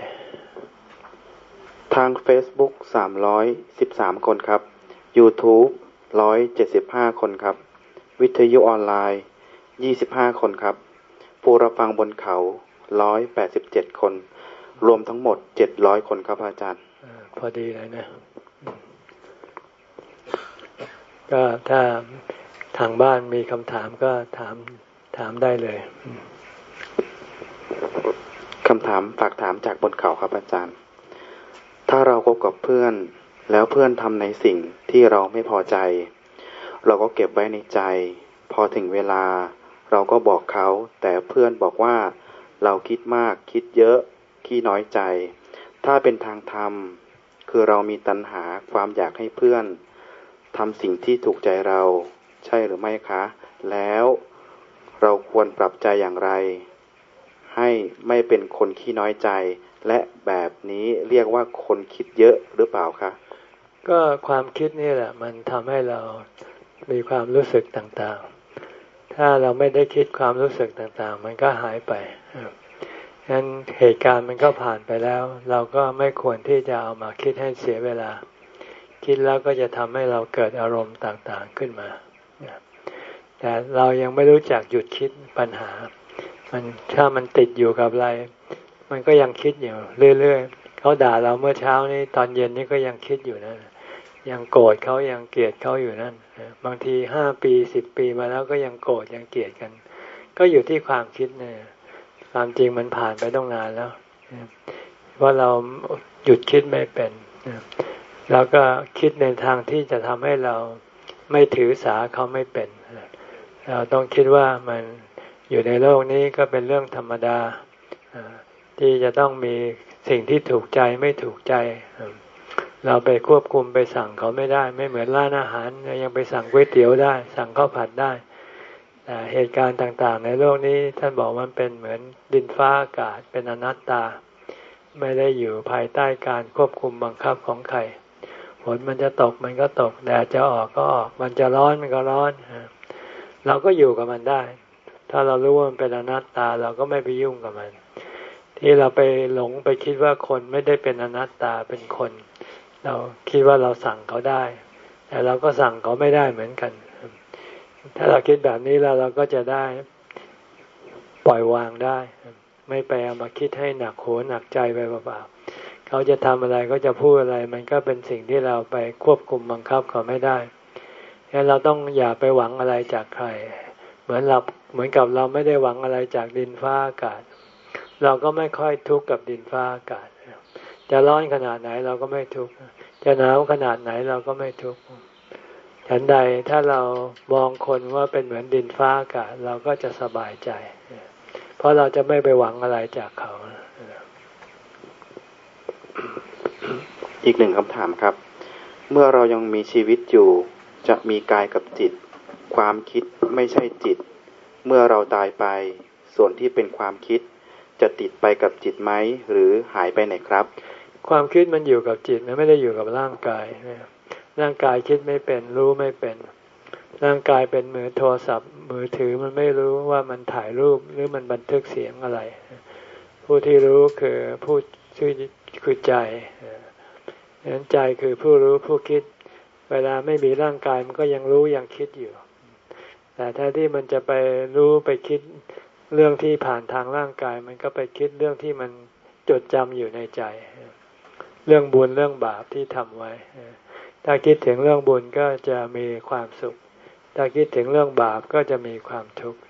ทาง Facebook 313 คนครับ YouTube 175คนครับ วิทยุออนไลน์25คนครับ ผู้รับฟังบนเขาร้อยแปดสิบเจ็ดคน รวมทั้งหมดเจ็ดร้อยคนครับอาจารย์พอดีเลยนะ ก็ถ้าทางบ้านมีคำถามก็ถามถามได้เลยคำถามฝากถามจากบนเขาครับอาจารย์ ถ้าเราคบกับเพื่อน แล้วเพื่อนทำในสิ่งที่เราไม่พอใจ เราก็เก็บไว้ในใจ พอถึงเวลา เราก็บอกเขา แต่เพื่อนบอกว่าเราคิดมากคิดเยอะขี้น้อยใจ ถ้าเป็นทางธรรม คือเรามีตัณหาความอยากให้เพื่อนทำสิ่งที่ถูกใจเรา ใช่หรือไม่คะ แล้วเราควรปรับใจอย่างไร ให้ไม่เป็นคนขี้น้อยใจ และแบบนี้เรียกว่าคนคิดเยอะหรือเปล่าคะ ก็ความคิดนี่แหละ มันทำให้เรามีความรู้สึกต่างๆ ถ้าเราไม่ได้คิดความรู้สึกต่างๆ มันก็หายไปฉะนั้นเหตุการณ์มันก็ผ่านไปแล้ว เราก็ไม่ควรที่จะเอามาคิดให้เสียเวลา คิดแล้วก็จะทำให้เราเกิดอารมณ์ต่างๆขึ้นมา แต่เรายังไม่รู้จักหยุดคิดปัญหา มันถ้ามันติดอยู่กับอะไร มันก็ยังคิดอยู่เรื่อยๆเขาด่าเราเมื่อเช้านี้ตอนเย็นนี้ก็ยังคิดอยู่นะ ยังโกรธเขายังเกลียดเขาอยู่นั่นบางทีห้าปีสิบปีมาแล้วก็ยังโกรธยังเกลียดกัน ก็อยู่ที่ความคิดเนี่ยความจริงมันผ่านไปต้องนานแล้วว่าเราหยุดคิดไม่เป็นแล้วก็คิดในทางที่จะทำให้เราไม่ถือสาเขาไม่เป็นเราต้องคิดว่ามันอยู่ในโลกนี้ก็เป็นเรื่องธรรมดาที่จะต้องมีสิ่งที่ถูกใจไม่ถูกใจ เราไปควบคุมไปสั่งเขาไม่ได้ ไม่เหมือนร้านอาหารยังไปสั่งก๋วยเตี๋ยวได้ สั่งข้าวผัดได้แต่เหตุการณ์ต่างๆ ในโลกนี้ท่านบอกมันเป็นเหมือนดินฟ้าอากาศเป็นอนัตตา ไม่ได้อยู่ภายใต้การควบคุมบังคับของใครฝนมันจะตกมันก็ตกแดดจะออกก็ออกมันจะร้อนมันก็ร้อนเราก็อยู่กับมันได้ ถ้าเรารู้ว่ามันเป็นอนัตตาเราก็ไม่ไปยุ่งกับมัน ที่เราไปหลงไปคิดว่าคนไม่ได้เป็นอนัตตาเป็นคน เราคิดว่าเราสั่งเขาได้ แต่เราก็สั่งเขาไม่ได้เหมือนกัน ถ้าเราคิดแบบนี้แล้วเราก็จะได้ปล่อยวางได้ ไม่ไปเอามาคิดให้หนักโหหนักใจไปเปล่าๆเขาจะทำอะไรก็จะพูดอะไร มันก็เป็นสิ่งที่เราไปควบคุมบังคับเขาไม่ได้งั้นเราต้องอย่าไปหวังอะไรจากใคร เหมือนเราเหมือนกับเราไม่ได้หวังอะไรจากดินฟ้าอากาศ เราก็ไม่ค่อยทุกข์กับดินฟ้าอากาศ จะร้อนขนาดไหนเราก็ไม่ทุกข์จะหนาวขนาดไหนเราก็ไม่ทุกข์ฉันใดถ้าเรามองคนว่าเป็นเหมือนดินฟ้าอากาศเราก็จะสบายใจ เพราะเราจะไม่ไปหวังอะไรจากเขา อีกหนึ่งคำถามครับ เมื่อเรายังมีชีวิตอยู่ จะมีกายกับจิต ความคิดไม่ใช่จิต เมื่อเราตายไป ส่วนที่เป็นความคิดจะติดไปกับจิตไหมหรือหายไปไหนครับ ความคิดมันอยู่กับจิตมันไม่ได้อยู่กับร่างกาย ร่างกายคิดไม่เป็น รู้ไม่เป็น ร่างกายเป็นมือโทรศัพท์ มือถือมันไม่รู้ว่ามันถ่ายรูปหรือมันบันทึกเสียงอะไร ผู้ที่รู้คือผู้ชื่อคือใจนั้นใจคือผู้รู้ผู้คิด เวลาไม่มีร่างกายมันก็ยังรู้ยังคิดอยู่ แต่แทนที่มันจะไปรู้ไปคิดเรื่องที่ผ่านทางร่างกาย มันก็ไปคิดเรื่องที่มันจดจำอยู่ในใจ เรื่องบุญเรื่องบาปที่ทำไว้ ถ้าคิดถึงเรื่องบุญก็จะมีความสุข ถ้าคิดถึงเรื่องบาปก็จะมีความทุกข์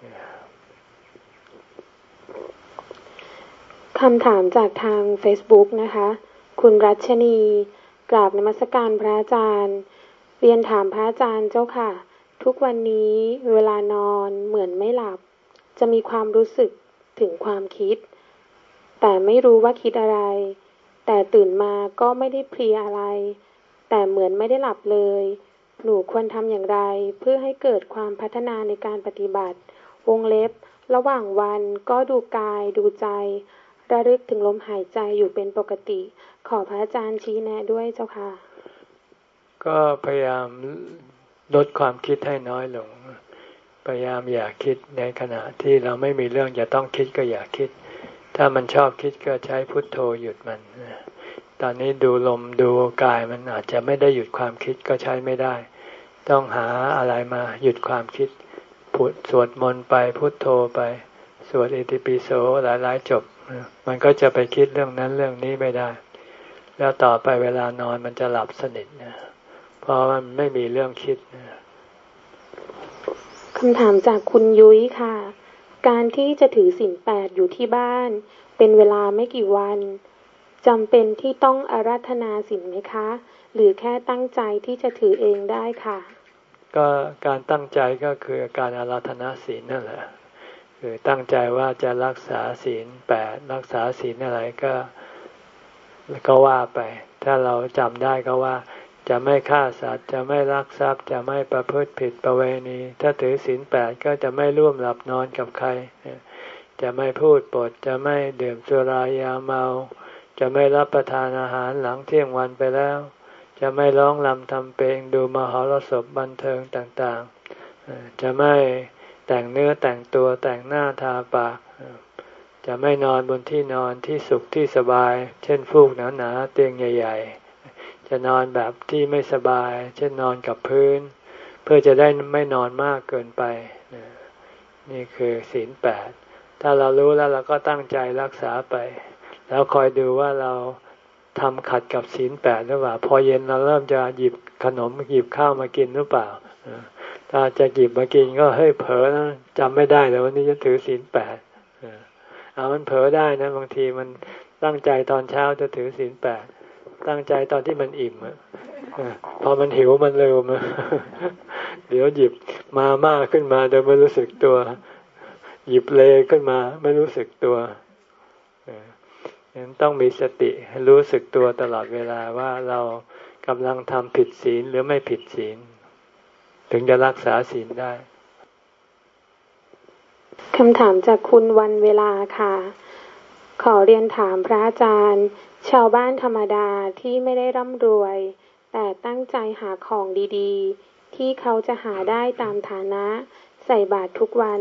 คำถามจากทาง Facebook นะคะ คุณรัชนีกราบนมัสการพระอาจารย์ เรียนถามพระอาจารย์เจ้าค่ะ ทุกวันนี้เวลานอนเหมือนไม่หลับ จะมีความรู้สึกถึงความคิด แต่ไม่รู้ว่าคิดอะไร แต่ตื่นมาก็ไม่ได้เพลียอะไร แต่เหมือนไม่ได้หลับเลย หนูควรทำอย่างไร เพื่อให้เกิดความพัฒนาในการปฏิบัติ วงเล็บ ระหว่างวันก็ดูกายดูใจ ระลึกถึงลมหายใจอยู่เป็นปกติ ขอพระอาจารย์ชี้แนะด้วยเจ้าค่ะ ก็พยายามลดความคิดให้น้อยลง พยายามอย่าคิดในขณะที่เราไม่มีเรื่องจะต้องคิดก็อย่าคิด ถ้ามันชอบคิดก็ใช้พุทโธหยุดมัน ตอนนี้ดูลมดูกายมันอาจจะไม่ได้หยุดความคิดก็ใช้ไม่ได้ ต้องหาอะไรมาหยุดความคิดพุทสวดมนต์ไปพุทโธไป สวดอิติปิโสหลายๆจบ มันก็จะไปคิดเรื่องนั้นเรื่องนี้ไม่ได้ แล้วต่อไปเวลานอนมันจะหลับสนิทนะเพราะมันไม่มีเรื่องคิดคำถามจากคุณยุ้ยค่ะ การที่จะถือสินแปดอยู่ที่บ้าน เป็นเวลาไม่กี่วันจำเป็นที่ต้องอาราธนาศีลไหมคะ หรือแค่ตั้งใจที่จะถือเองได้ค่ะ ก็การตั้งใจก็คือการอาราธนาศีลนั่นแหละคือตั้งใจว่าจะรักษาศีลแปดรักษาศีลอะไรก็ก็ว่าไป ถ้าเราจำได้ก็ว่า จะไม่ฆ่าสัตว์ จะไม่ลักทรัพย์ จะไม่ประพฤติผิดประเวณี ถ้าถือศีลแปดก็จะไม่ร่วมหลับนอนกับใคร จะไม่พูดปด จะไม่ดื่มสุรายาเมา จะไม่รับประทานอาหารหลังเที่ยงวันไปแล้ว จะไม่ร้องลำทำเพลงดูมหรสพบันเทิงต่างๆ จะไม่แต่งเนื้อแต่งตัวแต่งหน้าทาปากจะไม่นอนบนที่นอนที่สุขที่สบาย เช่นฟูกหนาๆเตียงใหญ่ ๆ จะนอนแบบที่ไม่สบาย เช่นนอนกับพื้น เพื่อจะได้ไม่นอนมากเกินไป นี่คือศีลแปดถ้าเรารู้แล้วเราก็ตั้งใจรักษาไป แล้วคอยดูว่าเราทำขัดกับศีลแปดหรือเปล่า พอเย็นเราเริ่มจะหยิบขนมหยิบข้าวมากินหรือเปล่าถ้าจะหยิบมากินก็เฮ้ยเผลอนะจำไม่ได้เลยวันนี้จะถือศีลแปดเอามันเผลอได้นะ บางทีมันตั้งใจตอนเช้าจะถือศีลแปด ตั้งใจตอนที่มันอิ่มอะพอมันหิวมันเร็วมาเดี๋ยวหยิบมามากขึ้นมาโดยไม่รู้สึกตัว หยิบเลขึ้นมา ไม่รู้สึกตัวยังต้องมีสติรู้สึกตัวตลอดเวลาว่าเรากำลังทำผิดศีลหรือไม่ผิดศีล ถึงจะรักษาศีลได้คำถามจากคุณวันเวลาค่ะ ขอเรียนถามพระอาจารย์ ชาวบ้านธรรมดาที่ไม่ได้ร่ำรวย แต่ตั้งใจหาของดีๆ ที่เขาจะหาได้ตามฐานะ ใส่บาตรทุกวัน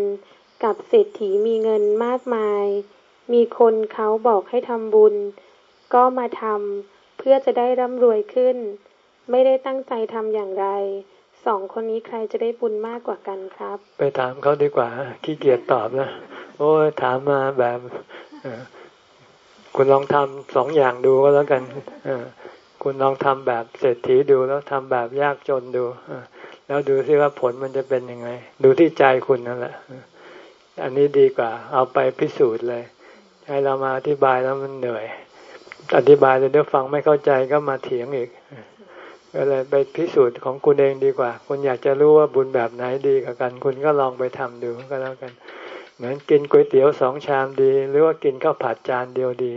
กับเศรษฐีมีเงินมากมาย มีคนเขาบอกให้ทำบุญ ก็มาทำเพื่อจะได้ร่ำรวยขึ้น ไม่ได้ตั้งใจทำอย่างไรสองคนนี้ใครจะได้บุญมากกว่ากันครับ ไปถามเขาดีกว่าขี้เกียจตอบนะ โอ้ถามมาแบบ คุณลองทำสองอย่างดูก็แล้วกันคุณลองทำแบบเศรษฐีดูแล้วทำแบบยากจนดูแล้วดูซิว่าผลมันจะเป็นยังไง ดูที่ใจคุณนั่นแหละ อันนี้ดีกว่า เอาไปพิสูจน์เลย ให้เรามาอธิบายแล้วมันเหนื่อย อธิบายแล้วเดี๋ยวฟังไม่เข้าใจก็มาเถียงอีกก็เลยไปพิสูจน์ของคุณเองดีกว่า คุณอยากจะรู้ว่าบุญแบบไหนดีกับกัน คุณก็ลองไปทำดูก็แล้วกัน เหมือนกินก๋วยเตี๋ยวสองชามดี หรือว่ากินข้าวผัดจานเดียวดี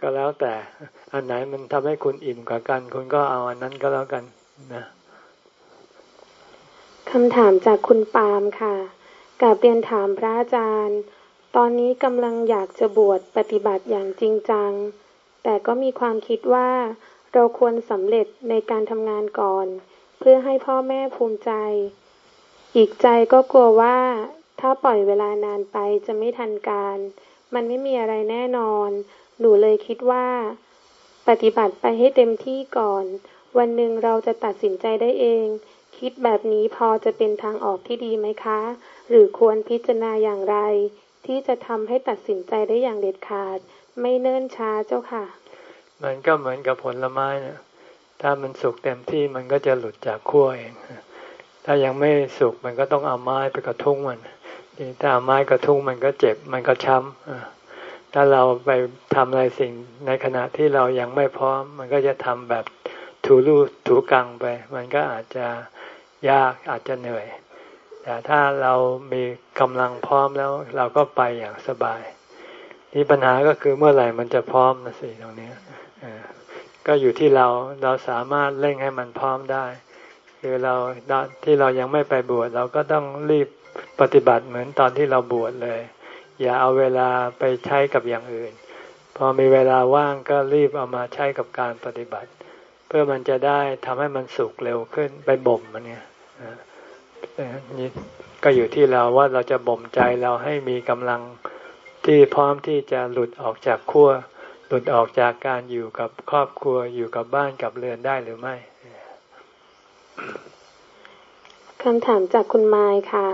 ก็แล้วแต่อันไหนมันทำให้คุณอิ่มกว่ากัน คุณก็เอาอันนั้นก็แล้วกันนะคำถามจากคุณปาล์มค่ะกับเรียนถามพระอาจารย์ ตอนนี้กำลังอยากจะบวชปฏิบัติอย่างจริงจัง แต่ก็มีความคิดว่าเราควรสำเร็จในการทำงานก่อน เพื่อให้พ่อแม่ภูมิใจ อีกใจก็กลัวว่า ถ้าปล่อยเวลานานไปจะไม่ทันการ มันไม่มีอะไรแน่นอน หนูเลยคิดว่า ปฏิบัติไปให้เต็มที่ก่อน วันหนึ่งเราจะตัดสินใจได้เอง คิดแบบนี้พอจะเป็นทางออกที่ดีไหมคะ หรือควรพิจารณาอย่างไร ที่จะทำให้ตัดสินใจได้อย่างเด็ดขาด ไม่เนิ่นช้าเจ้าค่ะ มันก็เหมือนกับผลไม้นะถ้ามันสุกเต็มที่มันก็จะหลุดจากขั้วเอง ถ้ายังไม่สุกมันก็ต้องเอาไม้ไปกระทุ้งมัน ถ้าไม้กระทุ้งมันก็เจ็บ มันก็ช้ำถ้าเราไปทำอะไรสิ่งในขณะที่เรายังไม่พร้อม มันก็จะทำแบบถูรูถูกังไป มันก็อาจจะยากอาจจะเหนื่อย แต่ถ้าเรามีกำลังพร้อมแล้วเราก็ไปอย่างสบายนี่ปัญหาก็คือเมื่อไหร่มันจะพร้อมนะสิตรงนี้ก็อยู่ที่เราเราสามารถเร่งให้มันพร้อมได้ คือเราที่เรายังไม่ไปบวชเราก็ต้องรีบ ปฏิบัติเหมือนตอนที่เราบวชเลย อย่าเอาเวลาไปใช้กับอย่างอื่น พอมีเวลาว่างก็รีบเอามาใช้กับการปฏิบัติ เพื่อมันจะได้ทำให้มันสุกเร็วขึ้นไปบ่มมันเนี่ยนี่ก็อยู่ที่เราว่าเราจะบ่มใจเราให้มีกำลังที่พร้อมที่จะหลุดออกจากขั้วหลุดออกจากการอยู่กับครอบครัวอยู่กับบ้านกับเรือนได้หรือไม่คำถามจากคุณไมค์ค่ะ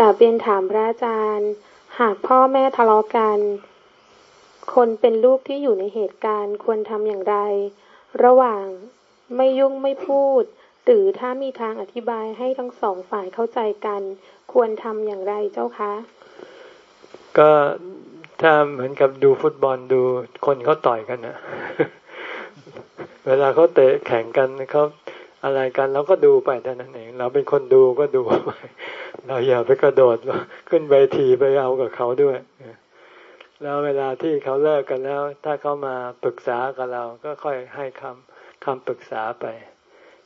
กาบเรียนถามพระอาจารย์ หากพ่อแม่ทะเลาะกัน คนเป็นลูกที่อยู่ในเหตุการณ์ควรทำอย่างไร ระหว่างไม่ยุ่งไม่พูด หรือถ้ามีทางอธิบายให้ทั้งสองฝ่ายเข้าใจกัน ควรทำอย่างไรเจ้าคะ ก็ถ้าเหมือนกับดูฟุตบอลดูคนเขาต่อยกันนะเวลาเขาเตะแข่งกันเขาอะไรกันเราก็ดูไปเท่านั้นเอง เราเป็นคนดูก็ดูไป เราอย่าไปกระโดดขึ้นเวทีไปเอากับเขาด้วย แล้วเวลาที่เขาเลิกกันแล้ว ถ้าเขามาปรึกษากับเราก็ค่อยให้คำคำปรึกษาไป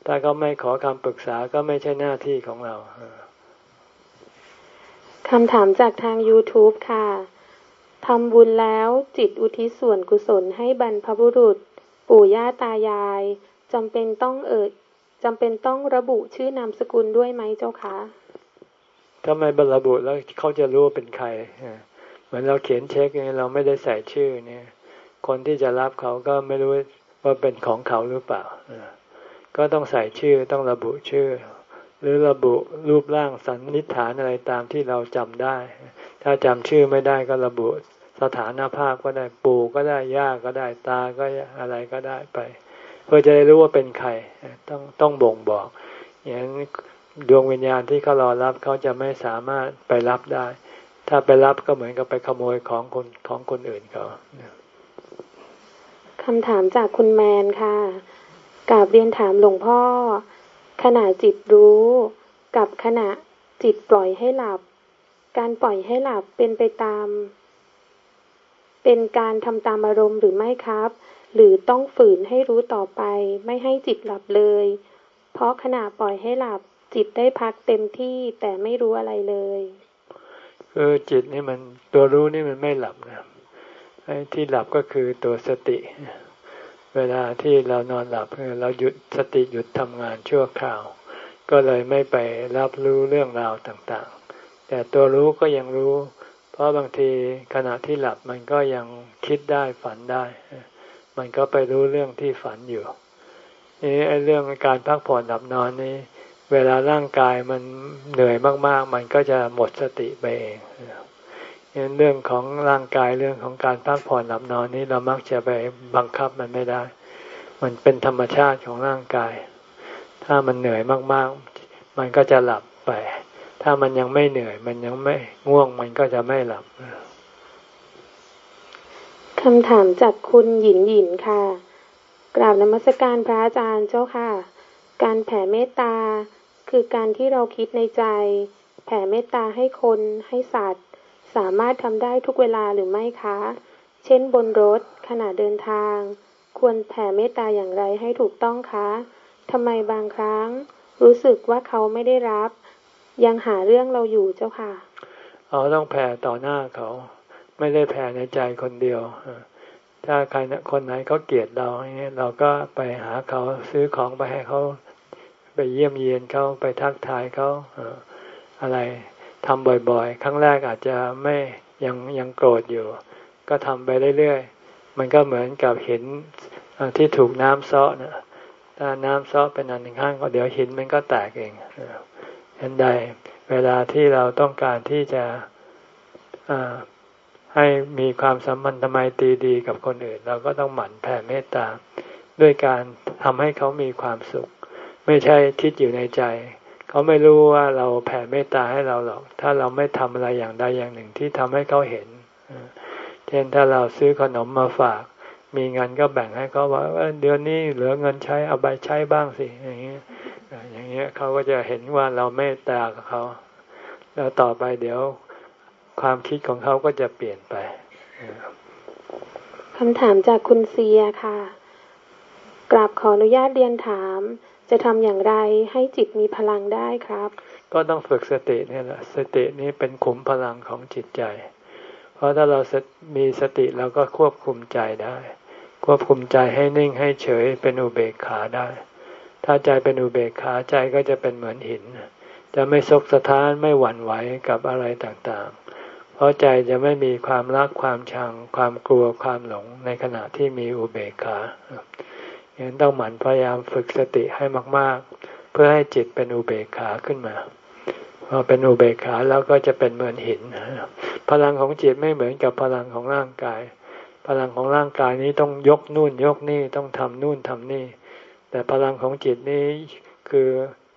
ถ้าเขาไม่ขอคำปรึกษาก็ไม่ใช่หน้าที่ของเราคำถามจากทาง YouTube ค่ะทำบุญแล้วจิตอุทิศส่วนกุศลให้บรรพบุรุษ ปู่ย่าตายายจำเป็นต้องเอ่ยจำเป็นต้องระบุชื่อนามสกุลด้วยไหมเจ้าคะ ถ้าไม่บรรบุแล้วเขาจะรู้ว่าเป็นใครเหมือนเราเขียนเช็คเนี่ยเราไม่ได้ใส่ชื่อเนี่ย คนที่จะรับเขาก็ไม่รู้ว่าเป็นของเขาหรือเปล่าก็ต้องใส่ชื่อต้องระบุชื่อ หรือระบุรูปร่างสันนิษฐานอะไรตามที่เราจำได้ ถ้าจำชื่อไม่ได้ก็ระบุสถานภาพก็ได้ปู่ก็ได้ย่าก็ได้ตาก็อะไรก็ได้ไป เพื่อจะได้รู้ว่าเป็นใครต้องต้องบ่งบอกอย่าง ดวงวิญญาณที่เขารอรับเขาจะไม่สามารถไปรับได้ ถ้าไปรับก็เหมือนกับไปขโมยของคนของคนอื่นเขาคำถามจากคุณแมนค่ะกราบเรียนถามหลวงพ่อ ขณะจิตรู้กับขณะจิตปล่อยให้หลับ การปล่อยให้หลับเป็นไปตาม เป็นการทำตามอารมณ์หรือไม่ครับ หรือต้องฝืนให้รู้ต่อไป ไม่ให้จิตหลับเลย เพราะขณะปล่อยให้หลับ จิตได้พักเต็มที่แต่ไม่รู้อะไรเลยคือจิตนี่มันตัวรู้นี่มันไม่หลับนะไอ้ที่หลับก็คือตัวสติ เวลาที่เรานอนหลับเราหยุดสติหยุดทำงานชั่วคราว ก็เลยไม่ไปรับรู้เรื่องราวต่างๆ แต่ตัวรู้ก็ยังรู้ เพราะบางทีขณะที่หลับมันก็ยังคิดได้ฝันได้ มันก็ไปรู้เรื่องที่ฝันอยู่นี่ไอ้เรื่องการพักผ่อนหลับนอนนี้ เวลาร่างกายมันเหนื่อยมาก ๆ มันก็จะหมดสติไปเองเรื่องของร่างกายเรื่องของการพักผ่อนหลับนอนนี้เรามักจะไปบังคับมันไม่ได้ มันเป็นธรรมชาติของร่างกาย ถ้ามันเหนื่อยมากๆ มันก็จะหลับไป ถ้ามันยังไม่เหนื่อยมันยังไม่ง่วงมันก็จะไม่หลับคำถามจากคุณหยินหยินค่ะ กราบนมัสการพระอาจารย์เจ้าค่ะ การแผ่เมตตา คือการที่เราคิดในใจ แผ่เมตตาให้คนให้สัตว์ สามารถทำได้ทุกเวลาหรือไม่คะ เช่นบนรถขณะเดินทาง ควรแผ่เมตตาอย่างไรให้ถูกต้องคะทำไมบางครั้ง รู้สึกว่าเขาไม่ได้รับ ยังหาเรื่องเราอยู่เจ้าค่ะเราต้องแผ่ต่อหน้าเขา ไม่ได้แผ่ในใจคนเดียวถ้าใครคนไหนเขาเกลียดเราเงี้ยเราก็ไปหาเขาซื้อของไปให้เขา ไปเยี่ยมเยียนเขาไปทักทายเขาอะไรทำบ่อยๆ ครั้งแรกอาจจะไม่ยังยังโกรธอยู่ ก็ทำไปเรื่อยๆ มันก็เหมือนกับหินที่ถูกน้ำซ้อนะถ้าน้ำซ้อเป็นอันหนึ่งข้างก็เดี๋ยวหินมันก็แตกเองเห็นใดเวลาที่เราต้องการที่จะให้มีความสัมพันธ์ทำไมตีดีกับคนอื่น เราก็ต้องหมั่นแผ่เมตตาด้วยการทำให้เขามีความสุข ไม่ใช่คิดอยู่ในใจ เขาไม่รู้ว่าเราแผ่เมตตาให้เราหรอก ถ้าเราไม่ทำอะไรอย่างใดอย่างหนึ่งที่ทำให้เขาเห็นเช่นถ้าเราซื้อขนมมาฝาก มีเงินก็แบ่งให้เขาว่าเดือนนี้เหลือเงินใช้เอาไปใช้บ้างสิอย่างเงี้ยอย่างเงี้ยเขาก็จะเห็นว่าเราเมตตากับเขา แล้วต่อไปเดี๋ยวความคิดของเขาก็จะเปลี่ยนไปคำถามจากคุณเซียค่ะ กราบขออนุญาตเรียนถาม จะทำอย่างไรให้จิตมีพลังได้ครับ ก็ต้องฝึกสตินี่แหละสตินี้เป็นขุมพลังของจิตใจ เพราะถ้าเรามีสติเราก็ควบคุมใจได้ ควบคุมใจให้นิ่งให้เฉยเป็นอุเบกขาได้ ถ้าใจเป็นอุเบกขาใจก็จะเป็นเหมือนหิน จะไม่ซกสะท้านไม่หวั่นไหวกับอะไรต่างๆ เพราะใจจะไม่มีความรักความชัง ความกลัวความหลงในขณะที่มีอุเบกขา ฉะนั้นต้องหมั่นพยายามฝึกสติให้มาก ๆ เพื่อให้จิตเป็นอุเบกขาขึ้นมาพอเป็นอุเบกขาแล้วก็จะเป็นเหมือนหิน พลังของจิตไม่เหมือนกับพลังของร่างกาย พลังของร่างกายนี้ต้องยกนู่นยกนี่ต้องทำนู่นทำนี่ แต่พลังของจิตนี้คือ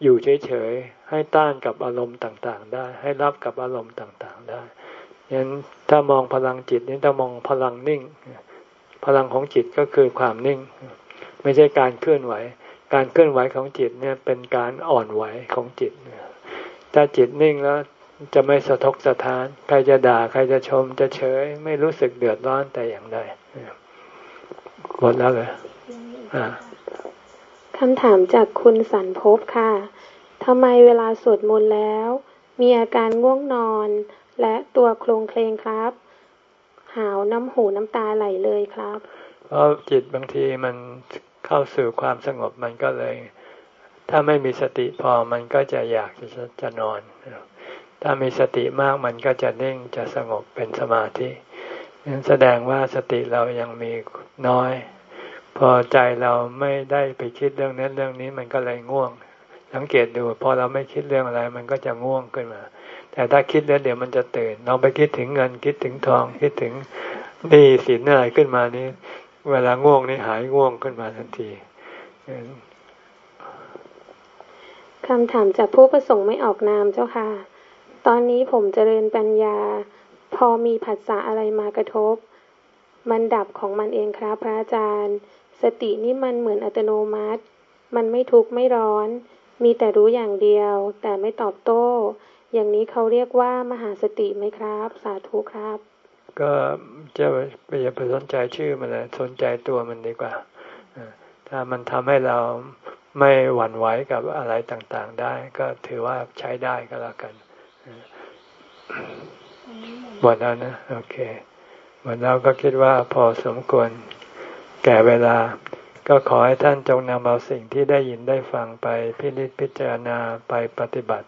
อยู่เฉยๆให้ต้านกับอารมณ์ต่างๆ ได้ ให้รับกับอารมณ์ต่างๆได้ยันถ้ามองพลังจิตนี่ต้องมองพลังนิ่ง พลังของจิตก็คือความนิ่ง ไม่ใช่การเคลื่อนไหว การเคลื่อนไหวของจิตเนี่ยเป็นการอ่อนไหวของจิตถ้าจิตนิ่งแล้วจะไม่สะทกสะท้าน ใครจะด่าใครจะชมจะเฉย ไม่รู้สึกเดือดร้อนแต่อย่างใดหมดแล้วเลยคำถามจากคุณสันพบค่ะทำไมเวลาสวดมนต์แล้ว มีอาการง่วงนอน และตัวโครงเคลงครับ หาวน้ำหูน้ำตาไหลเลยครับ เพราะจิตบางทีมันเข้าสู่ความสงบมันก็เลย ถ้าไม่มีสติพอมันก็จะอยากจะจะนอน ถ้ามีสติมากมันก็จะนิ่งจะสงบเป็นสมาธินั้นแสดงว่าสติเรายังมีน้อย พอใจเราไม่ได้ไปคิดเรื่องนั้นเรื่องนี้มันก็เลยง่วง สังเกตดูพอเราไม่คิดเรื่องอะไร มันก็จะง่วงขึ้นมา แต่ถ้าคิดแล้วเดี๋ยวมันจะตื่นลองไปคิดถึงเงินคิดถึงทองคิดถึงนี่สินอะไรขึ้นมานี้ เวลาง่วงนี่หายง่วงขึ้นมาทันทีคำถามจากผู้ประสงค์ไม่ออกนามเจ้าค่ะ ตอนนี้ผมเจริญปัญญา พอมีผัสสะอะไรมากระทบ มันดับของมันเองครับพระอาจารย์ สตินี่มันเหมือนอัตโนมัติ มันไม่ทุกข์ไม่ร้อน มีแต่รู้อย่างเดียว แต่ไม่ตอบโต้ อย่างนี้เขาเรียกว่ามหาสติไหมครับ สาธุครับ ก็จะไปอย่าไปสนใจชื่อมันเลยสนใจตัวมันดีกว่าถ้ามันทำให้เราไม่หวั่นไหวกับอะไรต่างๆ ได้ ก็ถือว่าใช้ได้ก็แล้วกันหมดแล้วนะโอเคหมดแล้วก็คิดว่าพอสมควรแก่เวลา ก็ขอให้ท่านจงนำเอาสิ่งที่ได้ยินได้ฟังไปพิจิตพิจารณาไปปฏิบัติ